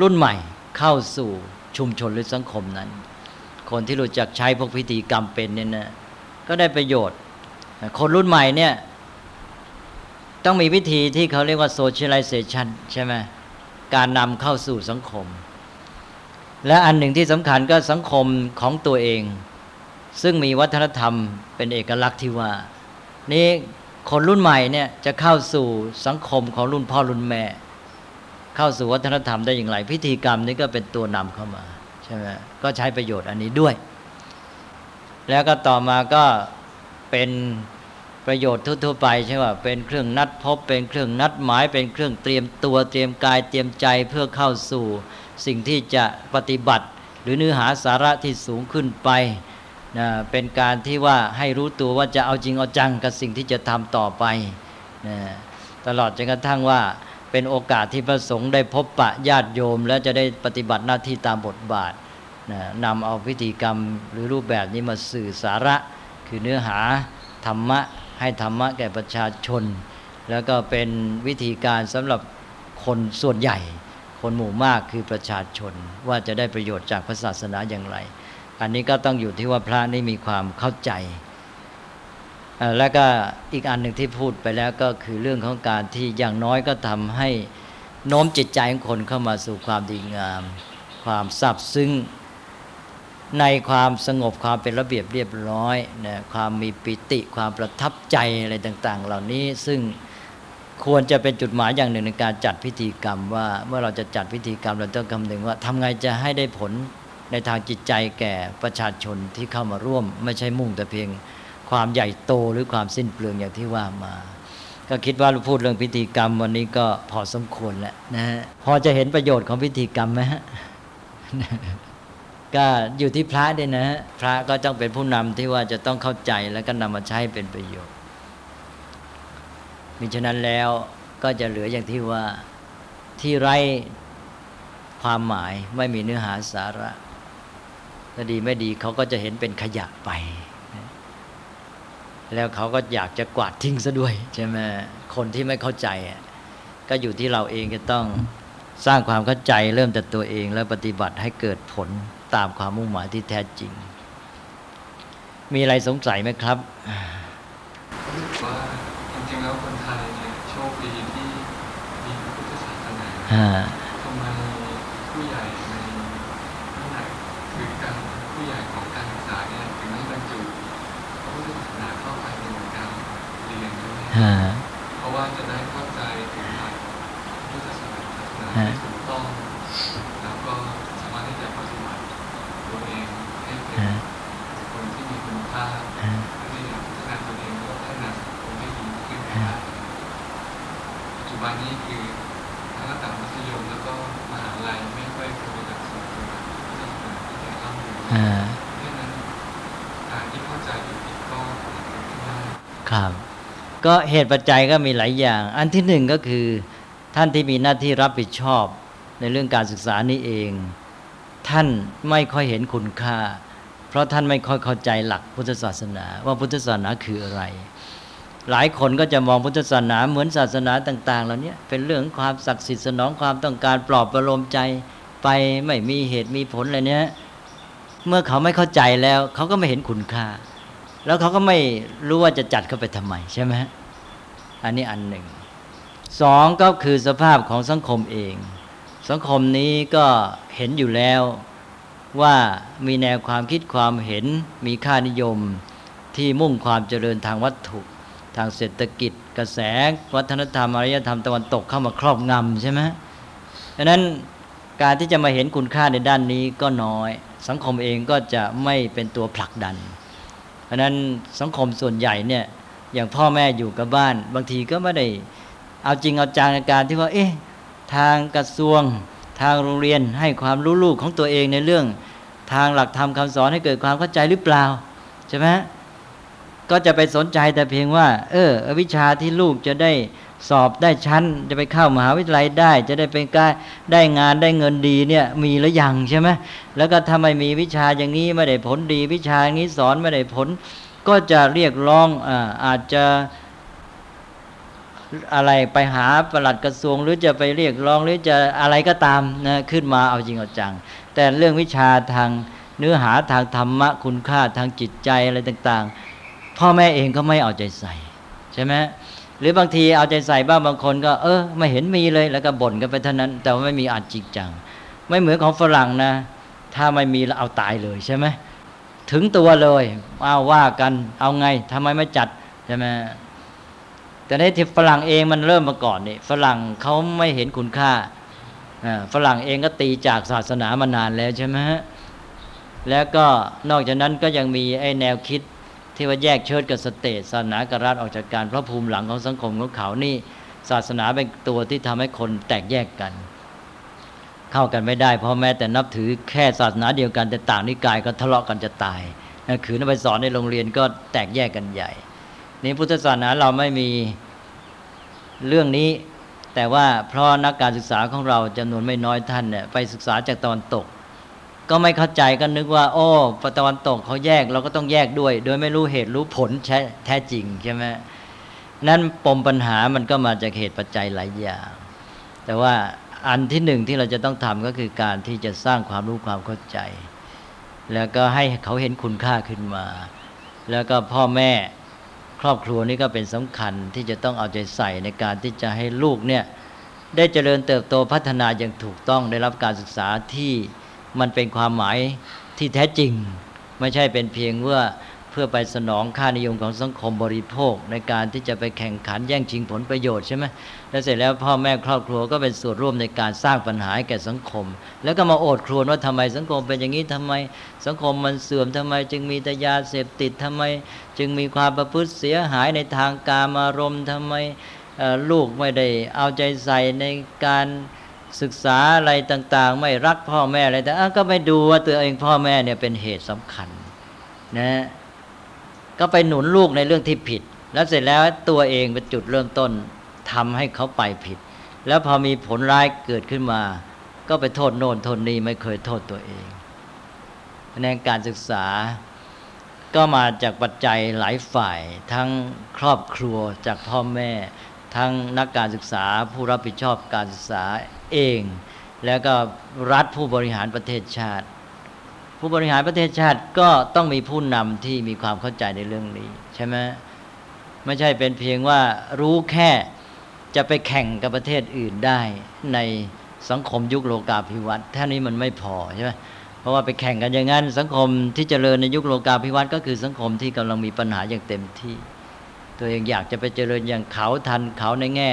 รุ่นใหม่เข้าสู่ชุมชนหรือสังคมนั้น คนที่รู้จักใช้พวกพิธีกรรมเป็นเนี่ยนะก็ได้ประโยชน์ คนรุ่นใหม่เนี่ย ต้องมีวิธีที่เขาเรียกว่า socialization ใช่ไหมการนำเข้าสู่สังคม และอันหนึ่งที่สำคัญก็สังคมของตัวเอง ซึ่งมีวัฒนธรรมเป็นเอกลักษณ์ที่ว่า นี่คนรุ่นใหม่เนี่ยจะเข้าสู่สังคมของรุ่นพ่อรุ่นแม่ เข้าสู่วัฒนธรรมได้อย่างไร พิธีกรรมนี้ก็เป็นตัวนำเข้ามาใช่ไหมก็ใช้ประโยชน์อันนี้ด้วย แล้วก็ต่อมาก็ เป็นประโยชน์ทั่วๆไปใช่ว่าเป็นเครื่องนัดพบ เป็นเครื่องนัดหมาย เป็นเครื่องเตรียมตัวเตรียมกายเตรียมใจเพื่อเข้าสู่ สิ่งที่จะปฏิบัติ หรือเนื้อหาสาระที่สูงขึ้นไปนะเป็นการที่ว่าให้รู้ตัวว่าจะเอาจริงเอาจังกับสิ่งที่จะทำต่อไปนะตลอดจนกระทั่งว่าเป็นโอกาสที่พระสงฆ์ได้พบปะญาติโยม แล้วจะได้ปฏิบัติหน้าที่ตามบทบาทนะนำเอาพิธีกรรมหรือรูปแบบนี้มาสื่อสาระ คือเนื้อหาธรรมะให้ธรรมะแก่ประชาชน แล้วก็เป็นวิธีการสำหรับคนส่วนใหญ่ คนหมู่มากคือประชาชน ว่าจะได้ประโยชน์จากพระศาสนาอย่างไร อันนี้ก็ต้องอยู่ที่ว่าพระนี่มีความเข้าใจ แล้วก็อีกอันหนึ่งที่พูดไปแล้วก็คือเรื่องของการที่อย่างน้อยก็ทำให้โน้มจิตใจของคนเข้ามาสู่ความดีงาม ความซาบซึ้ง ในความสงบความเป็นระเบียบเรียบร้อยนะความมีปิติความประทับใจอะไรต่าง ๆ เหล่านี้ซึ่งควรจะเป็นจุดหมายอย่างหนึ่งในการจัดพิธีกรรมว่าเมื่อเราจะจัดพิธีกรรมเราต้องคำนึงว่าทำไงจะให้ได้ผลในทางจิตใจแก่ประชาชนที่เข้ามาร่วม ไม่ใช่มุ่งแต่เพียงความใหญ่โตหรือความสิ้นเปลืองอย่างที่ว่ามา ก็คิดว่าเราพูดเรื่องพิธีกรรมวันนี้ก็พอสมควรแล้วนะฮะพอจะเห็นประโยชน์ของพิธีกรรมไหมฮะ ก็อยู่ที่พระด้วยนะพระก็ต้องเป็นผู้นำที่ว่าจะต้องเข้าใจแล้วก็นำมาใช้เป็นประโยชน์มิฉะนั้นแล้วก็จะเหลืออย่างที่ว่าที่ไร้ความหมายไม่มีเนื้อหาสาระถ้าดีไม่ดีเขาก็จะเห็นเป็นขยะไป แล้วเขาก็อยากจะกวาดทิ้งซะด้วยใช่ไหมคนที่ไม่เข้าใจก็อยู่ที่เราเองจะต้องสร้างความเข้าใจเริ่มจากตัวเองแล้วปฏิบัติให้เกิดผล ตามความมุ่งหมายที่แท้จริง มีอะไรสงสัยไหมครับรู้สึกว่าจริงๆแล้วคนไทยเนี่ยโชคดีที่มีพระพุทธศาสนาทำไมผู้ใหญ่ในนั่นแหละคือการผู้ใหญ่ของการศึกษาเนี่ยถึงไม่บรรจุพระพุทธศาสนาเข้าไปในการเรียนด้วย ก็เหตุปัจจัยก็มีหลายอย่าง อันที่หนึ่งก็คือท่านที่มีหน้าที่รับผิดชอบในเรื่องการศึกษานี้เอง ท่านไม่ค่อยเห็นคุณค่า เพราะท่านไม่ค่อยเข้าใจหลักพุทธศาสนา ว่าพุทธศาสนาคืออะไร หลายคนก็จะมองพุทธศาสนาเหมือนศาสนาต่าง ๆ เหล่านี้เป็นเรื่องความศักดิ์สิทธิ์สนองความต้องการปลอบประโลมใจไปไม่มีเหตุมีผลอะไรเนี้ยเมื่อเขาไม่เข้าใจแล้ว เขาก็ไม่เห็นคุณค่า แล้วเขาก็ไม่รู้ว่าจะจัดเข้าไปทำไมใช่ไหม อันนี้อันหนึ่งสองก็คือสภาพของสังคมเอง สังคมนี้ก็เห็นอยู่แล้วว่ามีแนวความคิดความเห็นมีค่านิยมที่มุ่งความเจริญทางวัตถุ ทางเศรษฐกิจ กระแส วัฒนธรรมอารยธรรมตะวันตกเข้ามาครอบงำใช่ไหมดังนั้นการที่จะมาเห็นคุณค่าในด้านนี้ก็น้อย สังคมเองก็จะไม่เป็นตัวผลักดัน เพราะนั้นสังคมส่วนใหญ่เนี่ย อย่างพ่อแม่อยู่กับบ้าน บางทีก็ไม่ได้ เอาจริงเอาจังในการที่ว่า เอ๊ะทางกระทรวง ทางโรงเรียนให้ความรู้ลูกของตัวเองในเรื่อง ทางหลักธรรมคาสอนให้เกิดความเข้าใจหรือเปล่าใช่ไหมก็จะไปสนใจแต่เพียงว่า เออ วิชาที่ลูกจะได้สอบได้ชั้น จะไปเข้ามหาวิทยาลัยได้ จะได้เป็นการได้งานได้เงินดีเนี่ยมีหรือยังใช่ไหมแล้วก็ถ้าไมมีวิชาอย่างนี้ไม่ได้ผลดี วิชาอย่างนี้สอนไม่ได้ผล ก็จะเรียกร้องอาอาจจะอะไรไปหาประหลัดกระทรวง หรือจะไปเรียกร้องหรือจะอะไรก็ตามนะขึ้นมาเอาจริงเอาจัง แต่เรื่องวิชาทางเนื้อหาทางธรรมะคุณค่าทางจิตใจอะไรต่าง ๆ พ่อแม่เองก็ไม่เอาใจใส่ใช่ไหมหรือบางทีเอาใจใส่บ้างบางคนก็เออไม่เห็นมีเลยแล้วก็บ่นกันไปเท่านั้น แต่ว่าไม่มีอัดจริงจัง ไม่เหมือนของฝรั่งนะ ถ้าไม่มีแล้วเอาตายเลยใช่ไหม ถึงตัวเลยเอาว่ากันเอาไงทำไมไม่จัดใช่ไหมแต่ในที่ฝรั่งเองมันเริ่มมาก่อนนี่ฝรั่งเขาไม่เห็นคุณค่าฝรั่งเองก็ตีจากศาสนามานานแล้วใช่ไหมฮะแล้วก็นอกจากนั้นก็ยังมีไอ้แนวคิดที่ว่าแยกเชิดกับสเตทศาสนากับรัฐออกจากการเพราะภูมิหลังของสังคมของเขานี่ ศาสนาเป็นตัวที่ทำให้คนแตกแยกกัน เข้ากันไม่ได้ เพราะแม้แต่นับถือแค่ศาสนาเดียวกันแต่ต่างนิกายก็ทะเลาะกันจะตายคือนักไปสอนในโรงเรียนก็แตกแยกกันใหญ่นี่พุทธศาสนาเราไม่มีเรื่องนี้ แต่ว่าเพราะนักการศึกษาของเราจำนวนไม่น้อยท่านเนี่ยไปศึกษาจากตะวันตก ก็ไม่เข้าใจก็นึกว่า โอ้ตะวันตกเขาแยกเราก็ต้องแยกด้วย โดยไม่รู้เหตุรู้ผลแท้แท้จริงใช่ไหมนั่นปมปัญหามันก็มาจากเหตุปัจจัยหลายอย่างแต่ว่า อันที่หนึ่งที่เราจะต้องทำก็คือการที่จะสร้างความรู้ความเข้าใจ แล้วก็ให้เขาเห็นคุณค่าขึ้นมา แล้วก็พ่อแม่ครอบครัวนี้ก็เป็นสำคัญที่จะต้องเอาใจใส่ในการที่จะให้ลูกเนี่ยได้เจริญเติบโตพัฒนาอย่างถูกต้องได้รับการศึกษาที่มันเป็นความหมายที่แท้จริง ไม่ใช่เป็นเพียงว่า เพื่อไปสนองค่านิยมของสังคมบริโภค ในการที่จะไปแข่งขันแย่งชิงผลประโยชน์ใช่ไหมแล้วเสร็จแล้วพ่อแม่ครอบครัวก็เป็นส่วนร่วมในการสร้างปัญหาแก่สังคม แล้วก็มาโอดครวญว่าทำไมสังคมเป็นอย่างนี้ทำไมสังคมมันเสื่อมทำไม จึงมีแต่ยาเสพติดทำไม จึงมีความประพฤติเสียหายในทางการอารมณ์ทำไมลูกไม่ได้เอาใจใส่ในการศึกษาอะไรต่างๆ ไม่รักพ่อแม่อะไรแต่ก็ไม่ดูว่าตัวเองพ่อแม่เนี่ยเป็นเหตุสำคัญนะ ก็ไปหนุนลูกในเรื่องที่ผิด แล้วเสร็จแล้วตัวเองเป็นจุดเริ่มต้นทำให้เขาไปผิด แล้วพอมีผลร้ายเกิดขึ้นมา ก็ไปโทษโน่นโทษนี้ไม่เคยโทษตัวเองในการศึกษาก็มาจากปัจจัยหลายฝ่าย ทั้งครอบครัวจากพ่อแม่ ทั้งนักการศึกษาผู้รับผิดชอบการศึกษาเอง แล้วก็รัฐผู้บริหารประเทศชาติ ผู้บริหารประเทศชาติก็ต้องมีผู้นำที่มีความเข้าใจในเรื่องนี้ ใช่ไหมไม่ใช่เป็นเพียงว่ารู้แค่จะไปแข่งกับประเทศอื่นได้ในสังคมยุคโลกาภิวัตน์ท่านี้มันไม่พอใช่ไหมเพราะว่าไปแข่งกันอย่างนั้น สังคมที่เจริญในยุคโลกาภิวัตน์ก็คือสังคมที่กำลังมีปัญหาอย่างเต็มที่ ตัวเองอยากจะไปเจริญอย่างเขาทันเขาในแง่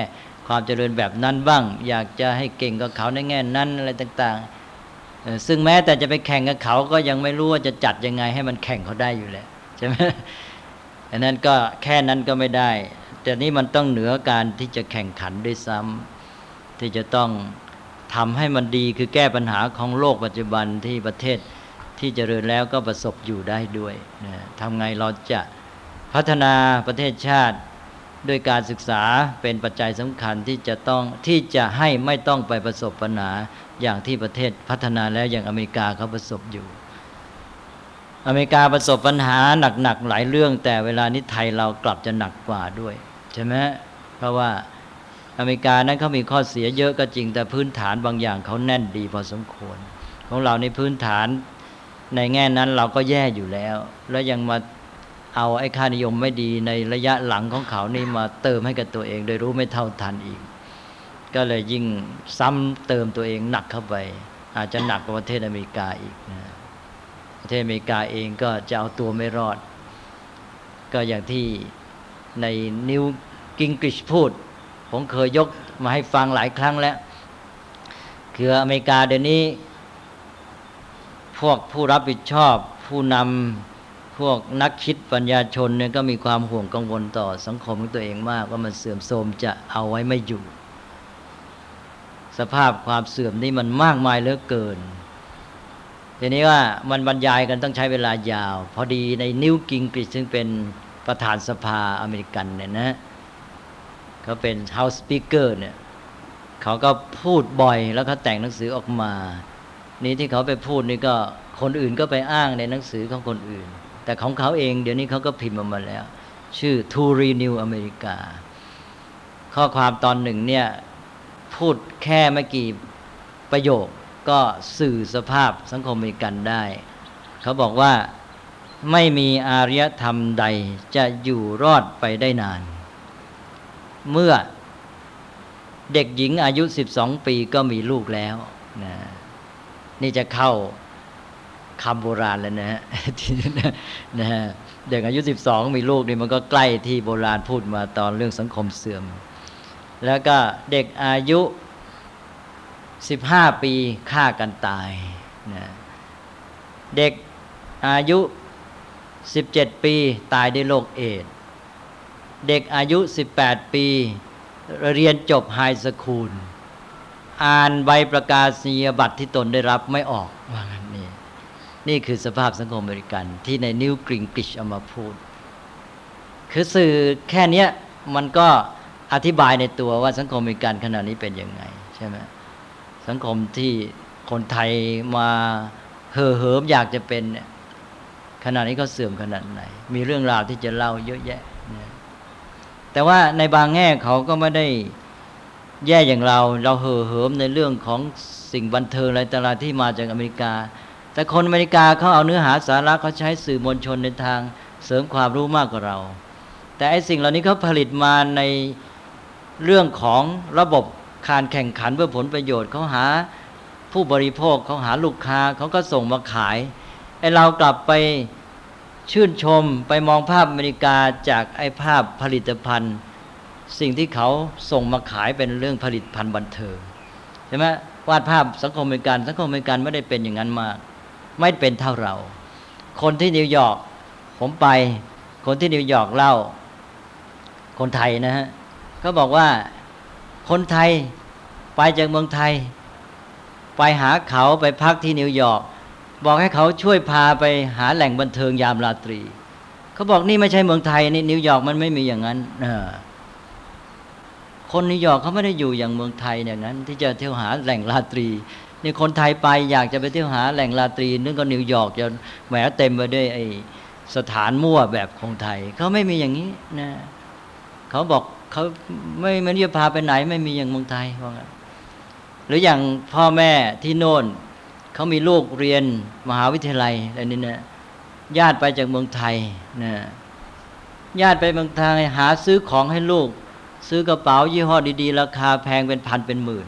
ความเจริญแบบนั้นบ้าง อยากจะให้เก่งกับเขาในแง่นั้นอะไรต่าง ๆ ซึ่งแม้แต่จะไปแข่งกับเขาก็ยังไม่รู้ว่าจะจัดยังไงให้มันแข่งเขาได้อยู่แหละใช่ไหมอันนั้นก็แค่นั้นก็ไม่ได้ แต่นี่มันต้องเหนือการที่จะแข่งขันด้วยซ้ำที่จะต้องทำให้มันดีคือแก้ปัญหาของโลกปัจจุบันที่ประเทศที่เจริญแล้วก็ประสบอยู่ได้ด้วยนะทำไงเราจะพัฒนาประเทศชาติ ด้วยการศึกษาเป็นปัจจัยสำคัญที่จะต้องที่จะให้ไม่ต้องไปประสบปัญหาอย่างที่ประเทศพัฒนาแล้วอย่างอเมริกาเขาประสบอยู่ อเมริกาประสบปัญหาหนักๆหลายเรื่อง แต่เวลานี้ไทยเรากลับจะหนักกว่าด้วยใช่ไหมเพราะว่าอเมริกานั้นเขามีข้อเสียเยอะก็จริงแต่พื้นฐานบางอย่างเขาแน่นดีพอสมควร ของเราในพื้นฐานในแง่นั้นเราก็แย่อยู่แล้ว แล้วยังมา เอาไอ้ค่านิยมไม่ดีในระยะหลังของเขานี่มาเติมให้กับตัวเอง โดยรู้ไม่เท่าทันอีก ก็เลยยิ่งซ้ำเติมตัวเองหนักเข้าไป อาจจะหนักกว่าประเทศอเมริกาอีกนะประเทศอเมริกาเองก็จะเอาตัวไม่รอด ก็อย่างที่ในนิวกิงกิชพูด ผมเคยยกมาให้ฟังหลายครั้งแล้ว คืออเมริกาเดี๋ยวนี้ พวกผู้รับผิดชอบผู้นำ พวกนักคิดปัญญาชนเนี่ยก็มีความห่วงกังวลต่อสังคมของตัวเองมาก ว่ามันเสื่อมโทรมจะเอาไว้ไม่อยู่ สภาพความเสื่อมนี่มันมากมายเหลือเกิน ทีนี้ว่ามันบรรยายกันต้องใช้เวลายาว พอดีในนิวกิงกิชซึ่งเป็นประธานสภาอเมริกันเนี่ยนะเขาเป็น House Speaker เนี่ยเขาก็พูดบ่อยแล้วเขาแต่งหนังสือออกมา นี่ที่เขาไปพูดนี่ก็คนอื่นก็ไปอ้างในหนังสือของคนอื่น แต่ของเขาเองเดี๋ยวนี้เขาก็พิมพ์ออกมาแล้ว ชื่อ To Renew America ข้อความตอนหนึ่งเนี่ยพูดแค่ไม่กี่ประโยคก็สื่อสภาพสังคมอเมริกันได้ เขาบอกว่าไม่มีอารยธรรมใดจะอยู่รอดไปได้นาน เมื่อเด็กหญิงอายุสิบสองปีก็มีลูกแล้วนะนี่จะเข้า คำโบราณแล้วนะฮะนะฮะเด็กอายุสิบสองมีลูกนี่มันก็ใกล้ที่โบราณพูดมาตอนเรื่องสังคมเสื่อม แล้วก็เด็กอายุสิบห้าปีฆ่ากันตายนะเด็กอายุสิบเจ็ดปีตายด้วยโรคเอดเด็กอายุ 18 ปี เรียนจบไฮสคูล อ่านใบประกาศนียบัตรที่ตนได้รับไม่ออกว่าง นนี่นี่คือสภาพสังคมอเมริกันที่ในนิวกริงกิชเอามาพูด คือสื่อแค่นี้มันก็อธิบายในตัวว่าสังคมอเมริกันขณะนี้เป็นยังไงใช่ไหมสังคมที่คนไทยมาเห่อเหิมอยากจะเป็นเนี่ยขณะนี้ก็เสื่อมขนาดไหน มีเรื่องราวที่จะเล่าเยอะแยะ แต่ว่าในบางแง่เขาก็ไม่ได้แย่อย่างเรา เราเห่อเหิมในเรื่องของสิ่งบันเทิงอะไรต่างๆที่มาจากอเมริกา แต่คนอเมริกาเขาเอาเนื้อหาสาระเขาใช้สื่อมวลชนในทางเสริมความรู้มากกว่าเรา แต่ไอ้สิ่งเหล่านี้เขาผลิตมาในเรื่องของระบบการแข่งขันเพื่อผลประโยชน์เขาหาผู้บริโภคเขาหาลูกค้าเขาก็ส่งมาขายไอ้เรากลับไปชื่นชมไปมองภาพอเมริกาจากไอ้ภาพผลิตภัณฑ์ สิ่งที่เขาส่งมาขายเป็นเรื่องผลิตภัณฑ์บันเทิงใช่ไหมวาดภาพสังคมอเมริกันสังคมอเมริกันไม่ได้เป็นอย่างนั้นมาก ไม่เป็นเท่าเรา คนที่นิวยอร์กผมไป คนที่นิวยอร์กเล่า คนไทยนะฮะเขาบอกว่าคนไทยไปจากเมืองไทย ไปหาเขาไปพักที่นิวยอร์กบอกให้เขาช่วยพาไปหาแหล่งบันเทิงยามราตรี เขาบอกนี่ไม่ใช่เมืองไทยนี่นิวยอร์กมันไม่มีอย่างนั้นคนนิวยอร์กเขาไม่ได้อยู่อย่างเมืองไทยอย่างนั้น ที่จะเที่ยวหาแหล่งราตรี นี่คนไทยไปอยากจะไปเที่ยวหาแหล่งราตรีนึกก็นิวยอร์กจะแหมเต็มไปด้วยไอสถานมั่วแบบของไทยเขาไม่มีอย่างนี้นะเขาบอกเขาไม่ไม่ได้พาไปไหน ไม่มีอย่างเมืองไทยว่างั้นหรืออย่างพ่อแม่ที่โน่นเขามีลูกเรียนมหาวิทยาลัยอะไรนี่นะญาติไปจากเมืองไทยนะญาติไปเมืองไทยหาซื้อของให้ลูก ซื้อกระเป๋ายี่ห้อดี ๆ ราคาแพงเป็นพันเป็นหมื่น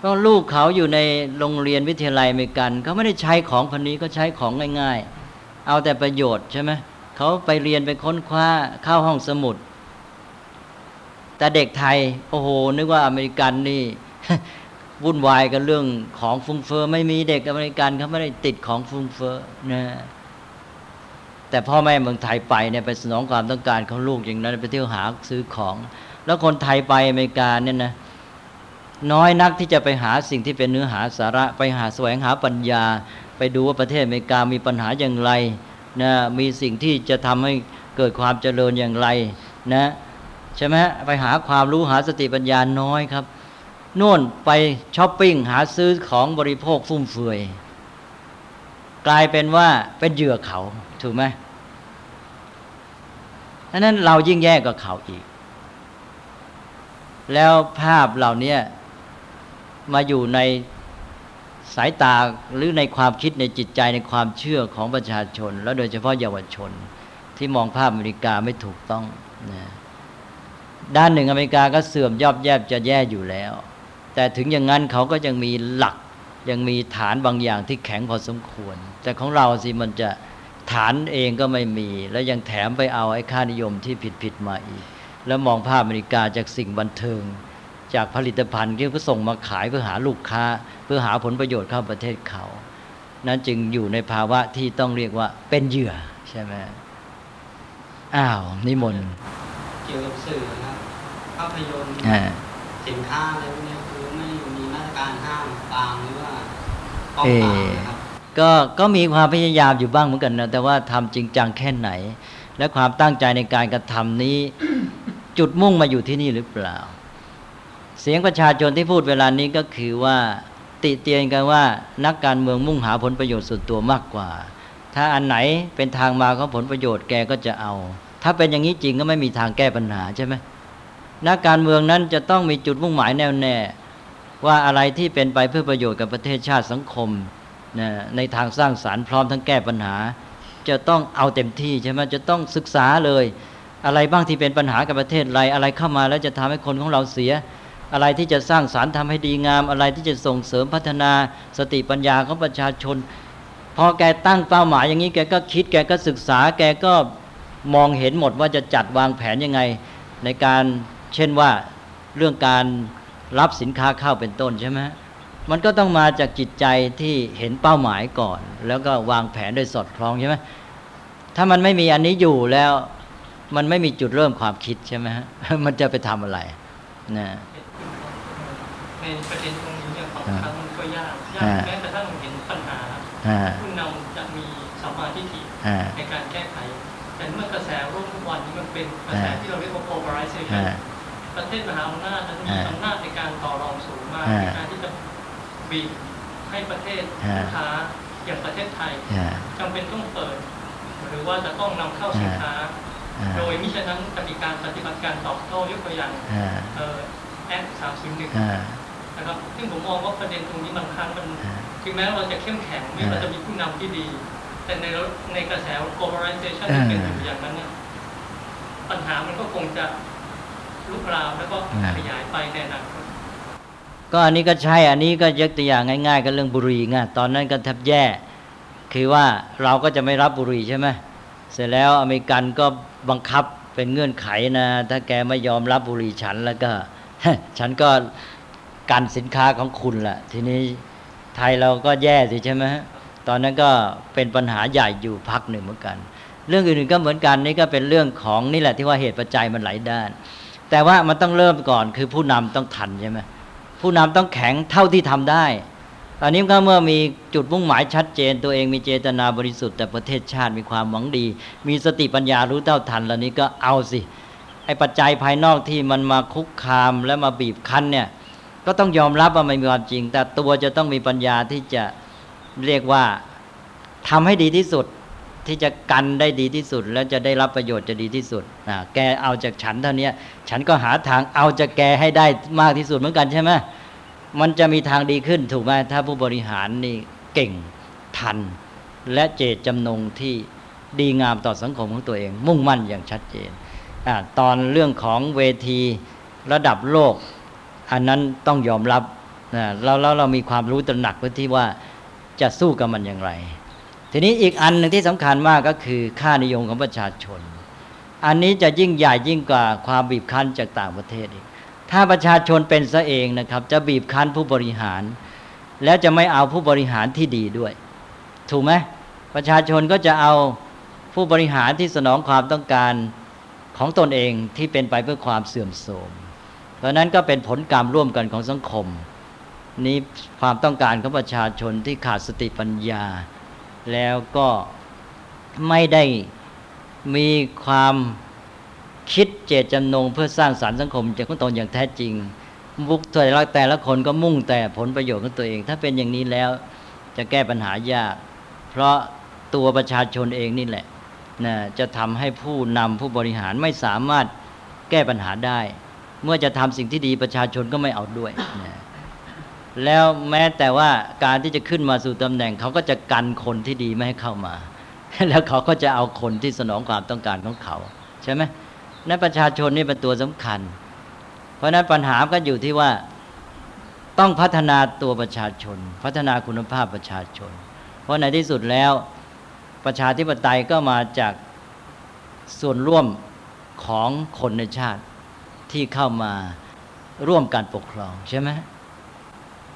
เพราะลูกเขาอยู่ในโรงเรียนวิทยาลัยอเมริกันเขาไม่ได้ใช้ของพันนี้ก็ใช้ของง่าย ๆ เอาแต่ประโยชน์ใช่ไหมเขาไปเรียนไปค้นคว้าเข้าห้องสมุด แต่เด็กไทย โอ้โห นึกว่าอเมริกันนี่วุ่นวายกับเรื่องของฟุ้งเฟอ้อไม่มีเด็กอเมริกันเขาไม่ได้ติดของฟุ้งเฟอ้อนะแต่พ่อแม่เมืองไทยไปเนี่ยไปสนองความต้องการของลูกอย่างนั้นไปเที่ยวหาซื้อของ แล้วคนไทยไปอเมริกาเนี่ยนะ น้อยนักที่จะไปหาสิ่งที่เป็นเนื้อหาสาระ ไปหาแสวงหาปัญญา ไปดูว่าประเทศอเมริกามีปัญหาอย่างไรนะมีสิ่งที่จะทำให้เกิดความเจริญอย่างไรนะใช่ไหมไปหาความรู้หาสติปัญญาน้อยครับนู่นไปช้อปปิ้งหาซื้อของบริโภคฟุ่มเฟือยกลายเป็นว่าเป็นเหยื่อเขาถูกไหมดังนั้นเรายิ่งแย่กว่าเขาอีก แล้วภาพเหล่านี้ มาอยู่ในสายตาหรือในความคิดในจิตใจในความเชื่อของประชาชน แล้วโดยเฉพาะเยาวชน ที่มองภาพอเมริกาไม่ถูกต้องนะด้านหนึ่งอเมริกาก็เสื่อมยอบแยบจะแย่อยู่แล้ว แต่ถึงอย่างนั้นเขาก็ยังมีหลักยังมีฐานบางอย่างที่แข็งพอสมควร แต่ของเราสิมันจะฐานเองก็ไม่มี แล้วยังแถมไปเอาไอ้ค่านิยมที่ผิดผิดมาอีก แล้วมองภาพอเมริกาจากสิ่งบันเทิง จากผลิตภัณฑ์ที่เขาส่งมาขายเพื่อหาลูกค้า เพื่อหาผลประโยชน์เข้าประเทศเขา นั้นจึงอยู่ในภาวะที่ต้องเรียกว่าเป็นเหยื่อใช่ไหมอ้าวนิมนต์เกี่ยวกับสื่อนะภาพยนตร์สินค้าอะไรพวกนี้การห้ามตามหรือว่าป้องปรามนะครับก็ก็มีความพยายามอยู่บ้างเหมือนกันนะแต่ว่าทำจริงจังแค่ไหน และความตั้งใจในการกระทำนี้ จุดมุ่งมาอยู่ที่นี่หรือเปล่า เสียงประชาชนที่พูดเวลานี้ก็คือว่าติเตียนกันว่านักการเมืองมุ่งหาผลประโยชน์ส่วนตัวมากกว่า ถ้าอันไหนเป็นทางมาของผลประโยชน์แกก็จะเอา ถ้าเป็นอย่างนี้จริงก็ไม่มีทางแก้ปัญหาใช่ไหมนักการเมืองนั้นจะต้องมีจุดมุ่งหมายแน่วแน่ว่าอะไรที่เป็นไปเพื่อประโยชน์กับประเทศชาติสังคมนะในทางสร้างสารรค์พร้อมทั้งแก้ปัญหา จะต้องเอาเต็มที่ใช่ไหมจะต้องศึกษาเลย อะไรบ้างที่เป็นปัญหากับประเทศไรอะไรเข้ามาแล้วจะทำให้คนของเราเสีย อะไรที่จะสร้างสารรค์ทำให้ดีงาม อะไรที่จะส่งเสริมพัฒนาสติปัญญาของประชาชน พอแกตั้งเป้าหมายอย่างนี้แกก็คิดแกก็ศึกษา แกก็มองเห็นหมดว่าจะจัดวางแผนยังไง ในการเช่นว่าเรื่องการรับสินค้าเข้าเป็นต้นใช่ไหมมันก็ต้องมาจากจิตใจที่เห็นเป้าหมายก่อน แล้วก็วางแผนโดยสอดคล้องใช่ไหมถ้ามันไม่มีอันนี้อยู่แล้ว มันไม่มีจุดเริ่มความคิดใช่ไหมฮะมันจะไปทำอะไรนะ ในประเด็นตรงนี้เนี่ยบางครั้งมันก็ยากยากแม้แต่ถ้าเราเห็นปัญหาผู้นำจะมีสมาธิในการแก้ไข แต่เมื่อกระแสร่วมทุกวันนี้มันเป็นกระแสที่เราเรียกว่า polarization ประเทศมหาอำนาจนั้นมีอำนาจในการต่อรองสูงมากในการที่จะบีบให้ประเทศลูกค้าอย่างประเทศไทยจำเป็นต้องเปิด หรือว่าจะต้องนำเข้าสินค้า โดยมิฉะนั้นปฏิการปฏิบัติการตอบโต้ยกตัวอย่างแอดสามศูนย์หนึ่ง นะครับ ซึ่งผมมองว่าประเด็นตรงนี้บางครั้งมันถึงแม้เราจะเข้มแข็งไม่ว่าจะมีผู้นำที่ดี แต่ในในกระแส globalization ที่เป็นอยู่อย่างนั้นเนี่ยปัญหามันก็คงจะลุกลามแล้วก็ขยายไปในอนาคตก็อันนี้ก็ใช่ อันนี้ก็ยกตัวอย่างง่าย ๆ ก็เรื่องบุหรี่ไงตอนนั้นก็แทบแย่ คือว่าเราก็จะไม่รับบุหรี่ใช่ไหมเสร็จแล้วอเมริกันก็บังคับเป็นเงื่อนไขนะ ถ้าแกไม่ยอมรับบุหรี่ฉันแล้วก็ ฉันก็ กันสินค้าของคุณละทีนี้ไทยเราก็แย่สิใช่ไหมตอนนั้นก็เป็นปัญหาใหญ่อยู่พักหนึ่งเหมือนกัน เรื่องอื่นๆก็เหมือนกันนี่ก็เป็นเรื่องของนี่แหละที่ว่าเหตุปัจจัยมันหลายด้าน แต่ว่ามันต้องเริ่มก่อนคือผู้นำต้องทันใช่ไหมผู้นำต้องแข็งเท่าที่ทำได้อันนี้ก็เมื่อมีจุดมุ่งหมายชัดเจน ตัวเองมีเจตนาบริสุทธิ์แต่ประเทศชาติมีความหวังดี มีสติปัญญารู้เท่าทันแล้วนี้ก็เอาสิไอ้ปัจจัยภายนอกที่มันมาคุกคามและมาบีบคั้นเนี่ย ก็ต้องยอมรับว่ามันมีความจริง แต่ตัวจะต้องมีปัญญาที่จะเรียกว่าทำให้ดีที่สุดที่จะกันได้ดีที่สุด แล้วจะได้รับประโยชน์จะดีที่สุดอ่าแกเอาจากฉันเท่านี้ฉันก็หาทางเอาจากแกให้ได้มากที่สุดเหมือนกันใช่ไหมมันจะมีทางดีขึ้นถูกไหมถ้าผู้บริหารนี่เก่งทัน และเจตจำนงที่ดีงามต่อสังคมของตัวเอง มุ่งมั่นอย่างชัดเจนอตอนเรื่องของเวทีระดับโลก อันนั้นต้องยอมรับนะแล้วเราเรามีความรู้ตระหนักไว้ที่ว่าจะสู้กับมันอย่างไร ทีนี้อีกอันหนึ่งที่สำคัญมากก็คือค่านิยมของประชาชน อันนี้จะยิ่งใหญ่ยิ่งกว่าความบีบคั้นจากต่างประเทศอีกถ้าประชาชนเป็นซะเองนะครับ จะบีบคั้นผู้บริหาร แล้วจะไม่เอาผู้บริหารที่ดีด้วย ถูกไหมประชาชนก็จะเอาผู้บริหารที่สนองความต้องการของตนเองที่เป็นไปเพื่อความเสื่อมโทรม เพราะนั้นก็เป็นผลกรรมร่วมกันของสังคม นี้ความต้องการของประชาชนที่ขาดสติปัญญา แล้วก็ไม่ได้มีความคิดเจตจำนงเพื่อสร้างสารรค์สังคมจากของตนอย่างแท้จริงบุกแต่ละแต่ละคนก็มุ่งแต่ผลประโยชน์ของตัวเอง ถ้าเป็นอย่างนี้แล้วจะแก้ปัญหายาก เพราะตัวประชาชนเองนี่แหละนะจะทำให้ผู้นำผู้บริหารไม่สามารถแก้ปัญหาได้ เมื่อจะทำสิ่งที่ดีประชาชนก็ไม่เอาด้วยนะแล้วแม้แต่ว่าการที่จะขึ้นมาสู่ตำแหน่ง เขาก็จะกันคนที่ดีไม่ให้เข้ามา แล้วเขาก็จะเอาคนที่สนองความต้องการของเขา ใช่ไหมนั้นประชาชนนี่เป็นตัวสำคัญ เพราะนั้นปัญหาก็อยู่ที่ว่าต้องพัฒนาตัวประชาชน พัฒนาคุณภาพประชาชน เพราะในที่สุดแล้วประชาธิปไตยก็มาจากส่วนร่วมของคนในชาติ ที่เข้ามาร่วมการปกครองใช่ไหม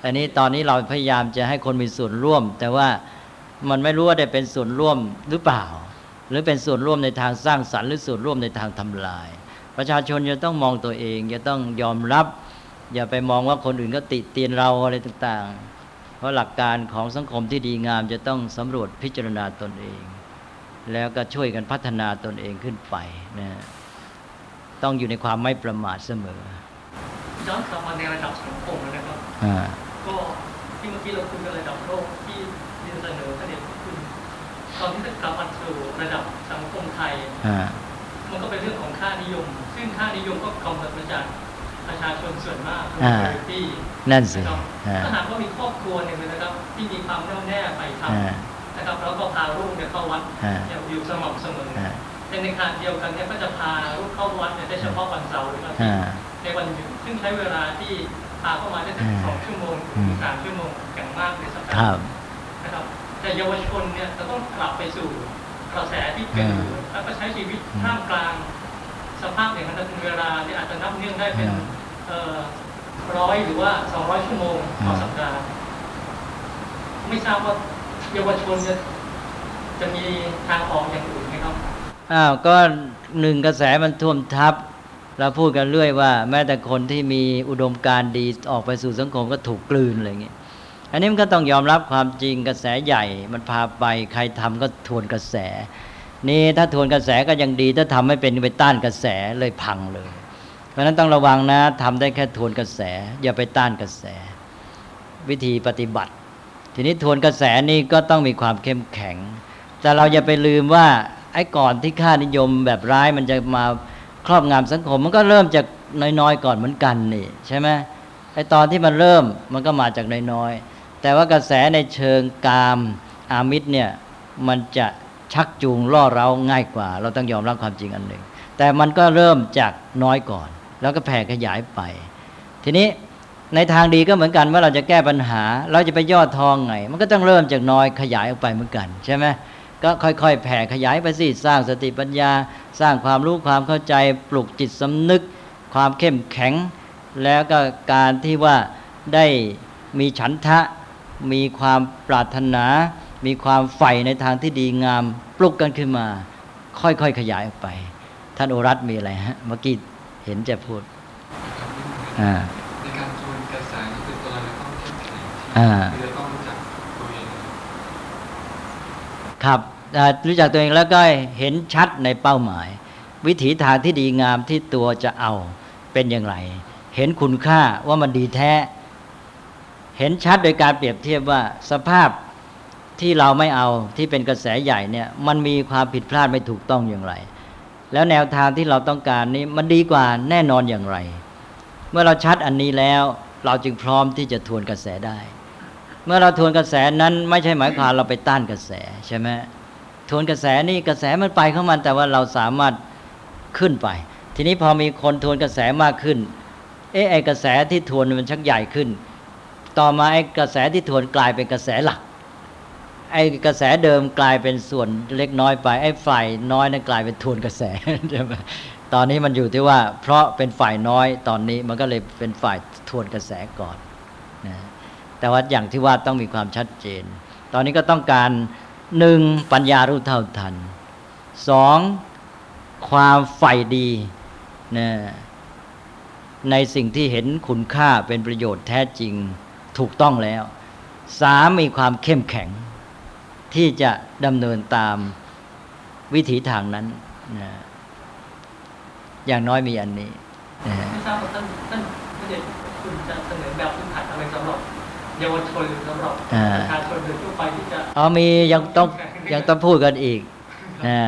อันนี้ตอนนี้เราพยายามจะให้คนมีส่วนร่วม แต่ว่ามันไม่รู้ว่าได้เป็นส่วนร่วมหรือเปล่า หรือเป็นส่วนร่วมในทางสร้างสรรค์หรือส่วนร่วมในทางทำลาย ประชาชนจะต้องมองตัวเองจะต้องยอมรับ อย่าไปมองว่าคนอื่นก็ติเตียนเราอะไรต่างๆ เพราะหลักการของสังคมที่ดีงามจะต้องสำรวจพิจารณาตนเอง แล้วก็ช่วยกันพัฒนาตนเองขึ้นไปนะ ต้องอยู่ในความไม่ประมาทเสมอย้อนกลับมาในระดับสังคมนะครับก็ที่เมื่อกี้เราคุยกันระดับโลกที่เรียนเสนอท่านเด็กคุณตอนที่จะกลับมาสู่ระดับสังคมไทยมันก็เป็นเรื่องของค่านิยม ซึ่งค่านิยมก็กำเนิดมาจากประชาชนส่วนมากที่นั่นสิถ้าหากว่ามีครอบครัวหนึ่งนะครับ ที่มีความแน่วแน่ไปทำนะครับแล้วก็พาลูกเนี่ยเข้าวัดอยู่สม่ำเสมอ แต่ในขณะเดียวกันเนี่ยก็จะพาลูกเข้าวัดเนี่ยได้เฉพาะวันเสาร์หรือวันในวันหยุดซึ่งใช้เวลาที่พาเข้ามาได้ถึงสองชั่วโมงสามชั่วโมงอย่างมากในสัปดาห์นะครับแต่เยาวชนเนี่ยจะต้องกลับไปสู่กระแสที่เป็นแล้วก็ใช้ชีวิตท่ามกลางสภาพอย่างนั้นเป็นเวลาที่อาจจะนับเนื่องได้เป็นร้อยหรือว่าสองร้อยชั่วโมงต่อสัปดาห์ไม่ทราบว่าเยาวชนจะจะมีทางออกอย่างอื่นไหมครับ อ้าวก็หนึ่งกระแสมันท่วมทับ เราพูดกันเรื่อยว่า แม้แต่คนที่มีอุดมการดีออกไปสู่สังคมก็ถูกกลืนอะไรเงี้ยอันนี้มันก็ต้องยอมรับความจริงกระแสใหญ่ มันพาไปใครทำก็ทวนกระแส นี่ถ้าทวนกระแสก็ยังดีถ้าทำไม่เป็นไปต้านกระแสเลยพังเลย เพราะฉะนั้นต้องระวังนะทำได้แค่ทวนกระแส อย่าไปต้านกระแส วิธีปฏิบัติ ทีนี้ทวนกระแสนี่ก็ต้องมีความเข้มแข็ง แต่เราอย่าไปลืมว่า ไอ้ก่อนที่ค่านิยมแบบร้ายมันจะมาครอบงำสังคม มันก็เริ่มจากน้อยๆก่อนเหมือนกันนี่ใช่ไหมไอ้ตอนที่มันเริ่มมันก็มาจากน้อยๆแต่ว่ากระแสในเชิงกามอามิตรเนี่ยมันจะชักจูงล่อเราง่ายกว่า เราต้องยอมรับความจริงอันหนึ่ง แต่มันก็เริ่มจากน้อยก่อน แล้วก็แผ่ขยายไป ทีนี้ในทางดีก็เหมือนกันว่าเราจะแก้ปัญหา เราจะไปยอดทองไง มันก็ต้องเริ่มจากน้อยขยายออกไปเหมือนกัน ใช่ไหม ก็ค่อยๆ แผ่ขยายไปสิสร้างสติปัญญา สร้างความรู้ความเข้าใจปลุกจิตสำนึก ความเข้มแข็ง แล้วก็การที่ว่าได้มีฉันทะ มีความปรารถนา มีความใฝ่ในทางที่ดีงาม ปลุกกันขึ้นมา ค่อยๆ ขยายออกไป ท่านโอรัตมีอะไรฮะเมื่อกี้เห็นจะพูดในการจูนกระแสนี่คือตัวเราต้องเข้มแข็งคือต้องรู้ ครับรู้จักตัวเองแล้วก็เห็นชัดในเป้าหมาย วิถีทางที่ดีงามที่ตัวจะเอาเป็นอย่างไร เห็นคุณค่าว่ามันดีแท้ เห็นชัดโดยการเปรียบเทียบว่าสภาพที่เราไม่เอาที่เป็นกระแสใหญ่เนี่ยมันมีความผิดพลาดไม่ถูกต้องอย่างไร แล้วแนวทางที่เราต้องการนี้มันดีกว่าแน่นอนอย่างไร เมื่อเราชัดอันนี้แล้วเราจึงพร้อมที่จะทวนกระแสได้ เมื่อเราทวนกระแสนั้นไม่ใช่หมายความเราไปต้านกระแสใช่ไหมทวนกระแสนี่กระแสมันไปเข้ามันแต่ว่าเราสามารถขึ้นไป ทีนี้พอมีคนทวนกระแสมากขึ้น เอ๊ะไอกระแสที่ทวนมันชักใหญ่ขึ้น ต่อมาไอ้กระแสที่ทวนกลายเป็นกระแสหลัก ไอ้กระแสเดิมกลายเป็นส่วนเล็กน้อยไปไอ้ฝ่ายน้อยนั้นกลายเป็นทวนกระแสใช่ไหมตอนนี้มันอยู่ที่ว่า เพราะเป็นฝ่ายน้อยตอนนี้มันก็เลยเป็นฝ่ายทวนกระแสก่อน แต่ว่าอย่างที่ว่าต้องมีความชัดเจน ตอนนี้ก็ต้องการหนึ่งปัญญารู้เท่าทันสองความใฝ่ดีนะในสิ่งที่เห็นคุณค่าเป็นประโยชน์แท้จริงถูกต้องแล้วสามมีความเข้มแข็ง ที่จะดำเนินตามวิถีทางนั้นนะอย่างน้อยมีอันนี้ไม่ทราบว่าท่านท่านเด็กคุณจะเสนอแบบ เยาวชนหรือสำหรับประชาชนหรือทั่วไปที่จะอ๋อมียังต้องยังต้องพูดกันอีกนะ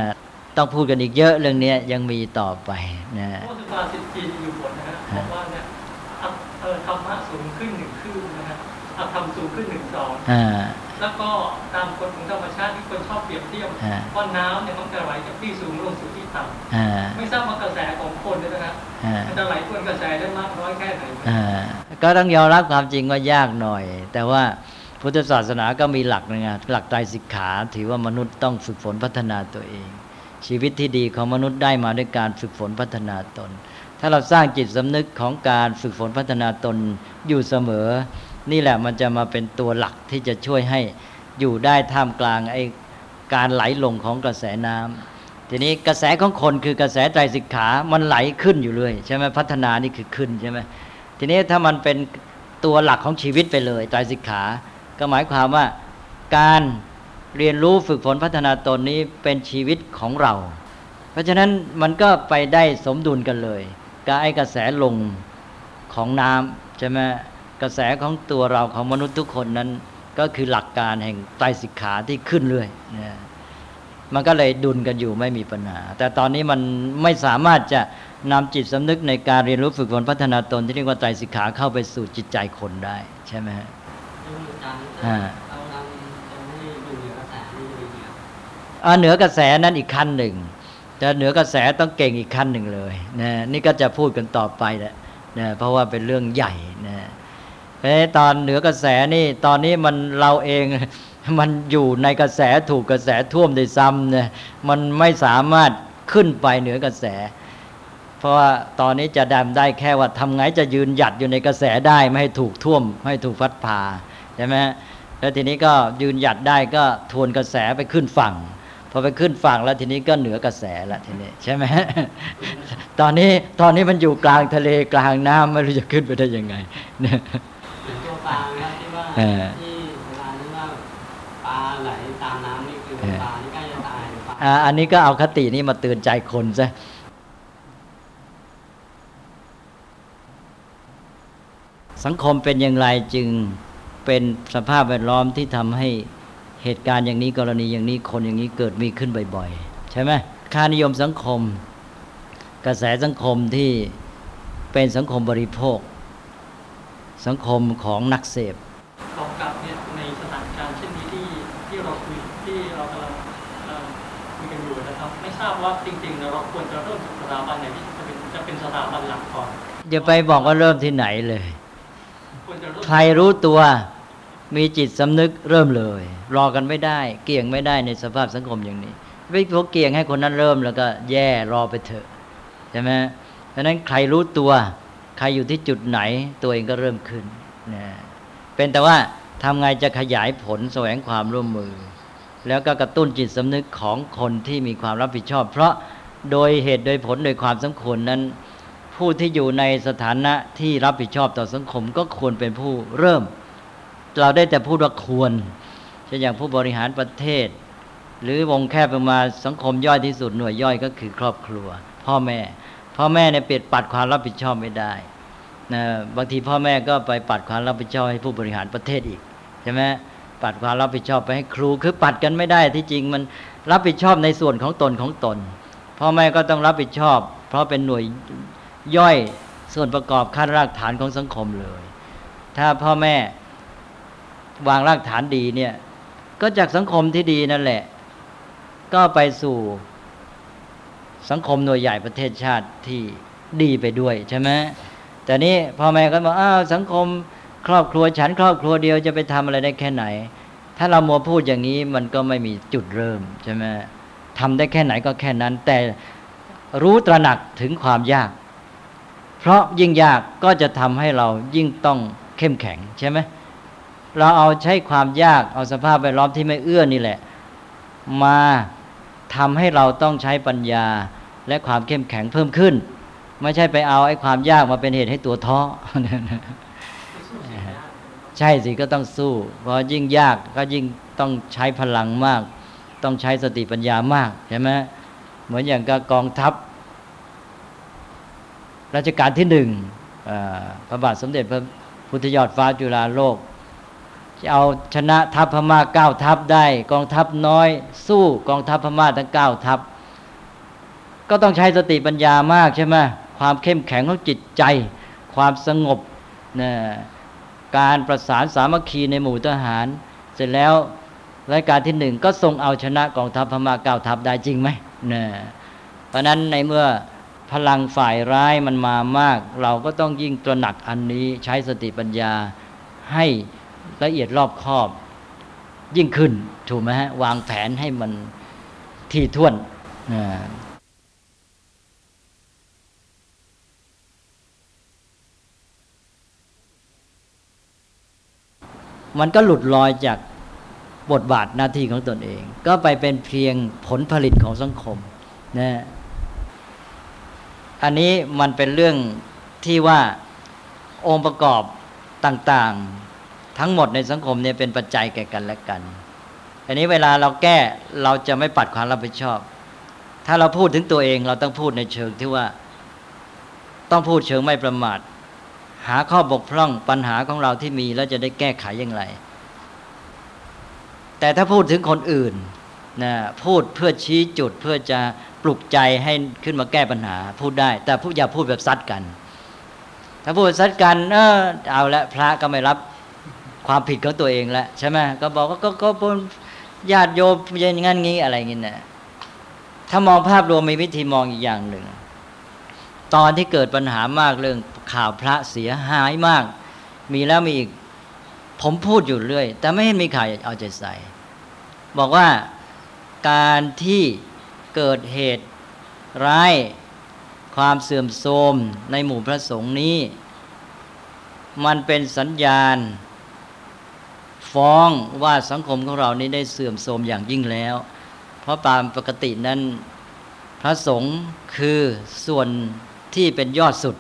ต้องพูดกันอีกเยอะเรื่องนี้ยังมีต่อไปนะพระสุภาษิตจีนอยู่บทนะฮะบอกว่าเนี่ยธรรมะสูงขึ้นหนึ่งขึ้นนะฮะธรรมสูงขึ้นหนึ่งสอง แล้วก็ตามกฎของธรรมชาติที่คนชอบเปรียบเทียบว่าน้ำเนี่ยมันจะไหลจากที่สูงลงสู่ที่ต่ำไม่ทราบว่ากระแสของคนเนี่ยนะมันจะไหลทวนกระแสได้มากน้อยแค่ไหนก็ต้องยอมรับความจริงว่ายากหน่อย แต่ว่าพุทธศาสนาก็มีหลักนะหลักใจสิกขาถือว่ามนุษย์ต้องฝึกฝนพัฒนาตัวเอง ชีวิตที่ดีของมนุษย์ได้มาด้วยการฝึกฝนพัฒนาตน ถ้าเราสร้างจิตสำนึกของการฝึกฝนพัฒนาตนอยู่เสมอ นี่แหละมันจะมาเป็นตัวหลักที่จะช่วยให้อยู่ได้ท่ามกลางไอ้การไหลลงของกระแสน้ำทีนี้กระแสของคนคือกระแสใจสิกขา มันไหลขึ้นอยู่เลยใช่ไหมพัฒนานี่คือขึ้นใช่ไหมทีนี้ถ้ามันเป็นตัวหลักของชีวิตไปเลยใจสิกขา ก็หมายความว่าการเรียนรู้ฝึกฝนพัฒนาตนนี้เป็นชีวิตของเรา เพราะฉะนั้นมันก็ไปได้สมดุลกันเลยกับไอ้กระแสลงของน้ำใช่ไหม กระแสของตัวเราของมนุษย์ทุกคนนั้น ก็คือหลักการแห่งไตรสิกขาที่ขึ้นเรื่อยนะมันก็เลยดุลกันอยู่ไม่มีปัญหา แต่ตอนนี้มันไม่สามารถจะนำจิตสำนึกในการเรียนรู้ฝึกฝนพัฒนาตนที่เรียกว่าไตรสิกขาเข้าไปสู่จิตใจคนได้ ใช่ไหมฮะอ่าเหนือกระแสนั้นอีกขั้นหนึ่งจะเหนือกระแสต้องเก่งอีกขั้นหนึ่งเลยนะนี่ก็จะพูดกันต่อไปแหละนะเพราะว่าเป็นเรื่องใหญ่นะ ตอนเหนือกระแสนี่ตอนนี้มันเราเองมันอยู่ในกระแสถูกกระแสท่วมได้ซ้ำเนี่ยมันไม่สามารถขึ้นไปเหนือกระแส เพราะว่าตอนนี้จะดำได้แค่ว่าทำไงจะยืนหยัดอยู่ในกระแสได้ไม่ให้ถูกท่วมไม่ถูกฟัดพาใช่ไหมแล้วทีนี้ก็ยืนหยัดได้ก็ทวนกระแสไปขึ้นฝั่งพอไปขึ้นฝั่งแล้วทีนี้ก็เหนือกระแสละทีนี้ใช่ไหมตอนนี้ตอนนี้มันอยู่กลางทะเลกลางน้ำไม่รู้จะขึ้นไปได้ยังไงเนี่ย ปลาครับที่ว่าที่เวลาที่ว่าปลาไหลตามน้ำนี่คือปลาที่ใกล้จะตายอ่าอันนี้ก็เอาคตินี้มาเตือนใจคนซะสังคมเป็นอย่างไรจึงเป็นสภาพแวดล้อมที่ทำให้เหตุการณ์อย่างนี้กรณีอย่างนี้คนอย่างนี้เกิดมีขึ้นบ่อยๆ ใช่ไหมค่านิยมสังคม กระแสสังคมที่เป็นสังคมบริโภค สังคมของนักเสพขอกลับเนี่ยในสถานการณ์เช่นนี้ที่ที่เราคุยที่เรากำลังคุยกันอยู่นะครับ ไม่ทราบว่าจริงๆเราควรจะเริ่มสถาบันไหนที่จะเป็นจะเป็นสถาบันหลักก่อนอย่าไปบอกว่าเริ่มที่ไหนเลย ใครรู้ตัวมีจิตสำนึกเริ่มเลย รอกันไม่ได้ เกี่ยงไม่ได้ในสภาพสังคมอย่างนี้ไม่พกเกี่ยงให้คนนั้นเริ่มแล้วก็แย่รอไปเถอะใช่ไหมเพราะนั้นใครรู้ตัว ใครอยู่ที่จุดไหนตัวเองก็เริ่มขึ้นนะเป็นแต่ว่าทำไงจะขยายผลแสวงความร่วมมือ แล้วก็กระตุ้นจิตสำนึกของคนที่มีความรับผิดชอบ เพราะโดยเหตุโดยผลโดยความสมควรนั้น ผู้ที่อยู่ในสถานะที่รับผิดชอบต่อสังคมก็ควรเป็นผู้เริ่ม เราได้แต่พูดว่าควรเช่นอย่างผู้บริหารประเทศ หรือวงแคบลงมาสังคมย่อยที่สุดหน่วยย่อยก็คือครอบครัว พ่อแม่ พ่อแม่เนี่ยเปลี่ยนปัดความรับผิดชอบไม่ได้นะบางทีพ่อแม่ก็ไปปัดความรับผิดชอบให้ผู้บริหารประเทศอีกใช่ไหมปัดความรับผิดชอบไปให้ครูคือปัดกันไม่ได้ที่จริงมันรับผิดชอบในส่วนของตนของตนพ่อแม่ก็ต้องรับผิดชอบ เพราะเป็นหน่วยย่อยส่วนประกอบขั้นรากฐานของสังคมเลย ถ้าพ่อแม่วางรากฐานดีเนี่ยก็จากสังคมที่ดีนั่นแหละ ก็ไปสู่ สังคมหน่วยใหญ่ประเทศชาติที่ดีไปด้วยใช่ไหมแต่นี้พ่อแม่ก็บอกอ้าวสังคมครอบครัวฉันครอบครัวเดียวจะไปทำอะไรได้แค่ไหน ถ้าเราโมพูดอย่างนี้มันก็ไม่มีจุดเริ่มใช่ไหมทำได้แค่ไหนก็แค่นั้น แต่รู้ตระหนักถึงความยาก เพราะยิ่งยากก็จะทำให้เรายิ่งต้องเข้มแข็งใช่ไหมเราเอาใช้ความยากเอาสภาพแวดล้อมที่ไม่เอื้อนี่แหละ มาทำให้เราต้องใช้ปัญญา และความเข้มแข็งเพิ่มขึ้น ไม่ใช่ไปเอาไอ้ความยากมาเป็นเหตุให้ตัวท้อใช่สิก็ต้องสู้ เพราะยิ่งยากก็ยิ่งต้องใช้พลังมาก ต้องใช้สติปัญญามากใช่ไหมเหมือนอย่างกับกองทัพรัชกาลที่หนึ่งพระบาทสมเด็จพระพุทธยอดฟ้าจุฬาโลกจะเอาชนะทัพพม่าเก้าทัพได้ กองทัพน้อย สู้กองทัพพม่าทั้งเก้าทัพ ก็ต้องใช้สติปัญญามากใช่ไหมความเข้มแข็งของจิตใจ ความสงบนะการประสานสามัคคีในหมู่ทหาร เสร็จแล้วรายการที่หนึ่งก็ทรงเอาชนะกองทัพพม่าเก้าทัพได้จริงไหมนะเพราะนั้นในเมื่อพลังฝ่ายร้ายมันมามาก เราก็ต้องยิ่งตระหนักอันนี้ใช้สติปัญญาให้ละเอียดรอบคอบ ยิ่งขึ้นถูกไหมฮะวางแผนให้มันที่ท่วน มันก็หลุดลอยจากบทบาทหน้าที่ของตนเอง ก็ไปเป็นเพียงผลผลิตของสังคมนะอันนี้มันเป็นเรื่องที่ว่าองค์ประกอบต่างๆ ทั้งหมดในสังคมเนี่ยเป็นปัจจัยแก่กันและกัน อันนี้เวลาเราแก้เราจะไม่ปัดความรับผิดชอบ ถ้าเราพูดถึงตัวเองเราต้องพูดในเชิงที่ว่า ต้องพูดเชิงไม่ประมาท หาข้อบกพร่องปัญหาของเราที่มีแล้วจะได้แก้ไขอย่างไร แต่ถ้าพูดถึงคนอื่นนะพูดเพื่อชี้จุดเพื่อจะปลุกใจให้ขึ้นมาแก้ปัญหา พูดได้ แต่พูดอย่าพูดแบบซัดกัน ถ้าพูดซัดกันเออเอาละพระก็ไม่รับความผิดของตัวเองแล้วใช่ไหมก็บอกว่าก็ก็ปนญาติโยมอย่างนั้นงี้อะไรเงี้ยนะถ้ามองภาพรวมมีวิธีมองอีกอย่างหนึ่ง ตอนที่เกิดปัญหามากเรื่องข่าวพระเสียหายมาก มีแล้วมีอีกผมพูดอยู่เรื่อย แต่ไม่เห็นมีใครเอาใจใส่ บอกว่าการที่เกิดเหตุร้ายความเสื่อมโทรมในหมู่พระสงฆ์นี้ มันเป็นสัญญาณ ฟ้องว่าสังคมของเรานี้ได้เสื่อมโทรมอย่างยิ่งแล้ว เพราะตามปกตินั้นพระสงฆ์คือส่วน ที่เป็นยอดสุด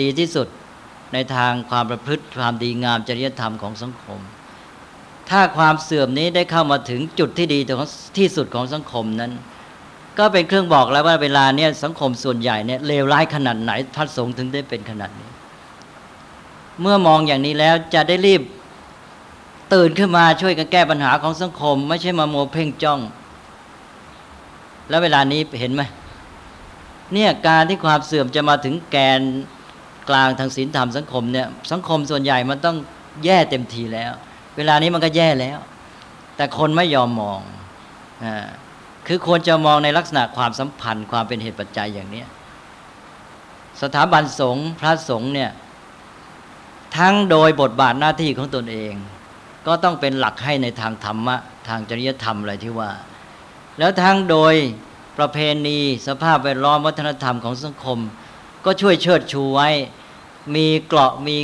ดีที่สุดในทางความประพฤติความดีงามจริยธรรมของสังคม ถ้าความเสื่อมนี้ได้เข้ามาถึงจุดที่ดีที่สุดของสังคมนั้น ก็เป็นเครื่องบอกแล้วว่าเวลาเนี้ยสังคมส่วนใหญ่เนี่ยเลวร้ายขนาดไหนพระสงฆ์ถึงได้เป็นขนาดนี้ เมื่อมองอย่างนี้แล้วจะได้รีบตื่นขึ้นมาช่วยกันแก้ปัญหาของสังคม ไม่ใช่มาโมเพ่งจ้อง แล้วเวลานี้เห็นไหม เนี่ยการที่ความเสื่อมจะมาถึงแกนกลางทางศีลธรรมสังคมเนี่ยสังคมส่วนใหญ่มันต้องแย่เต็มทีแล้ว เวลานี้มันก็แย่แล้ว แต่คนไม่ยอมมองอ่าคือควรจะมองในลักษณะความสัมพันธ์ ความเป็นเหตุปัจจัยอย่างนี้สถาบันสงฆ์พระสงฆ์เนี่ยทั้งโดยบทบาทหน้าที่ของตนเอง ก็ต้องเป็นหลักให้ในทางธรรมะ ทางจริยธรรมอะไรที่ว่า แล้วทั้งโดย ประเพณีสภาพแวดล้อมวัฒนธรรมของสังคม ก็ช่วยเชิดชูไว้ มีเกราะมี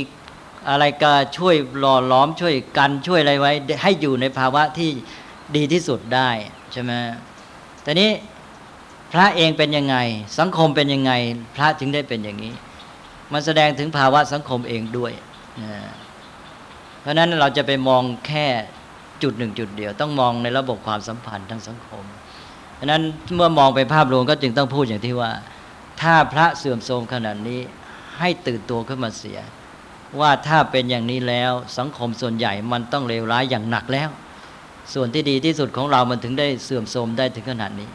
อะไรก็ช่วยหล่อล้อมช่วยกันช่วยอะไรไว้ ให้อยู่ในภาวะที่ดีที่สุดได้ใช่ไหมแต่นี้พระเองเป็นยังไง สังคมเป็นยังไง พระถึงได้เป็นอย่างนี้ มันแสดงถึงภาวะสังคมเองด้วยเพราะนั้นเราจะไปมองแค่จุดหนึ่งจุดเดียว ต้องมองในระบบความสัมพันธ์ทั้งสังคม ฉะนั้นเมื่อมองไปภาพรวมก็จึงต้องพูดอย่างที่ว่า ถ้าพระเสื่อมโทรมขนาดนี้ให้ตื่นตัวขึ้นมาเสีย ว่าถ้าเป็นอย่างนี้แล้วสังคมส่วนใหญ่มันต้องเลวร้ายอย่างหนักแล้ว ส่วนที่ดีที่สุดของเรามันถึงได้เสื่อมโทรมได้ถึงขนาดนี้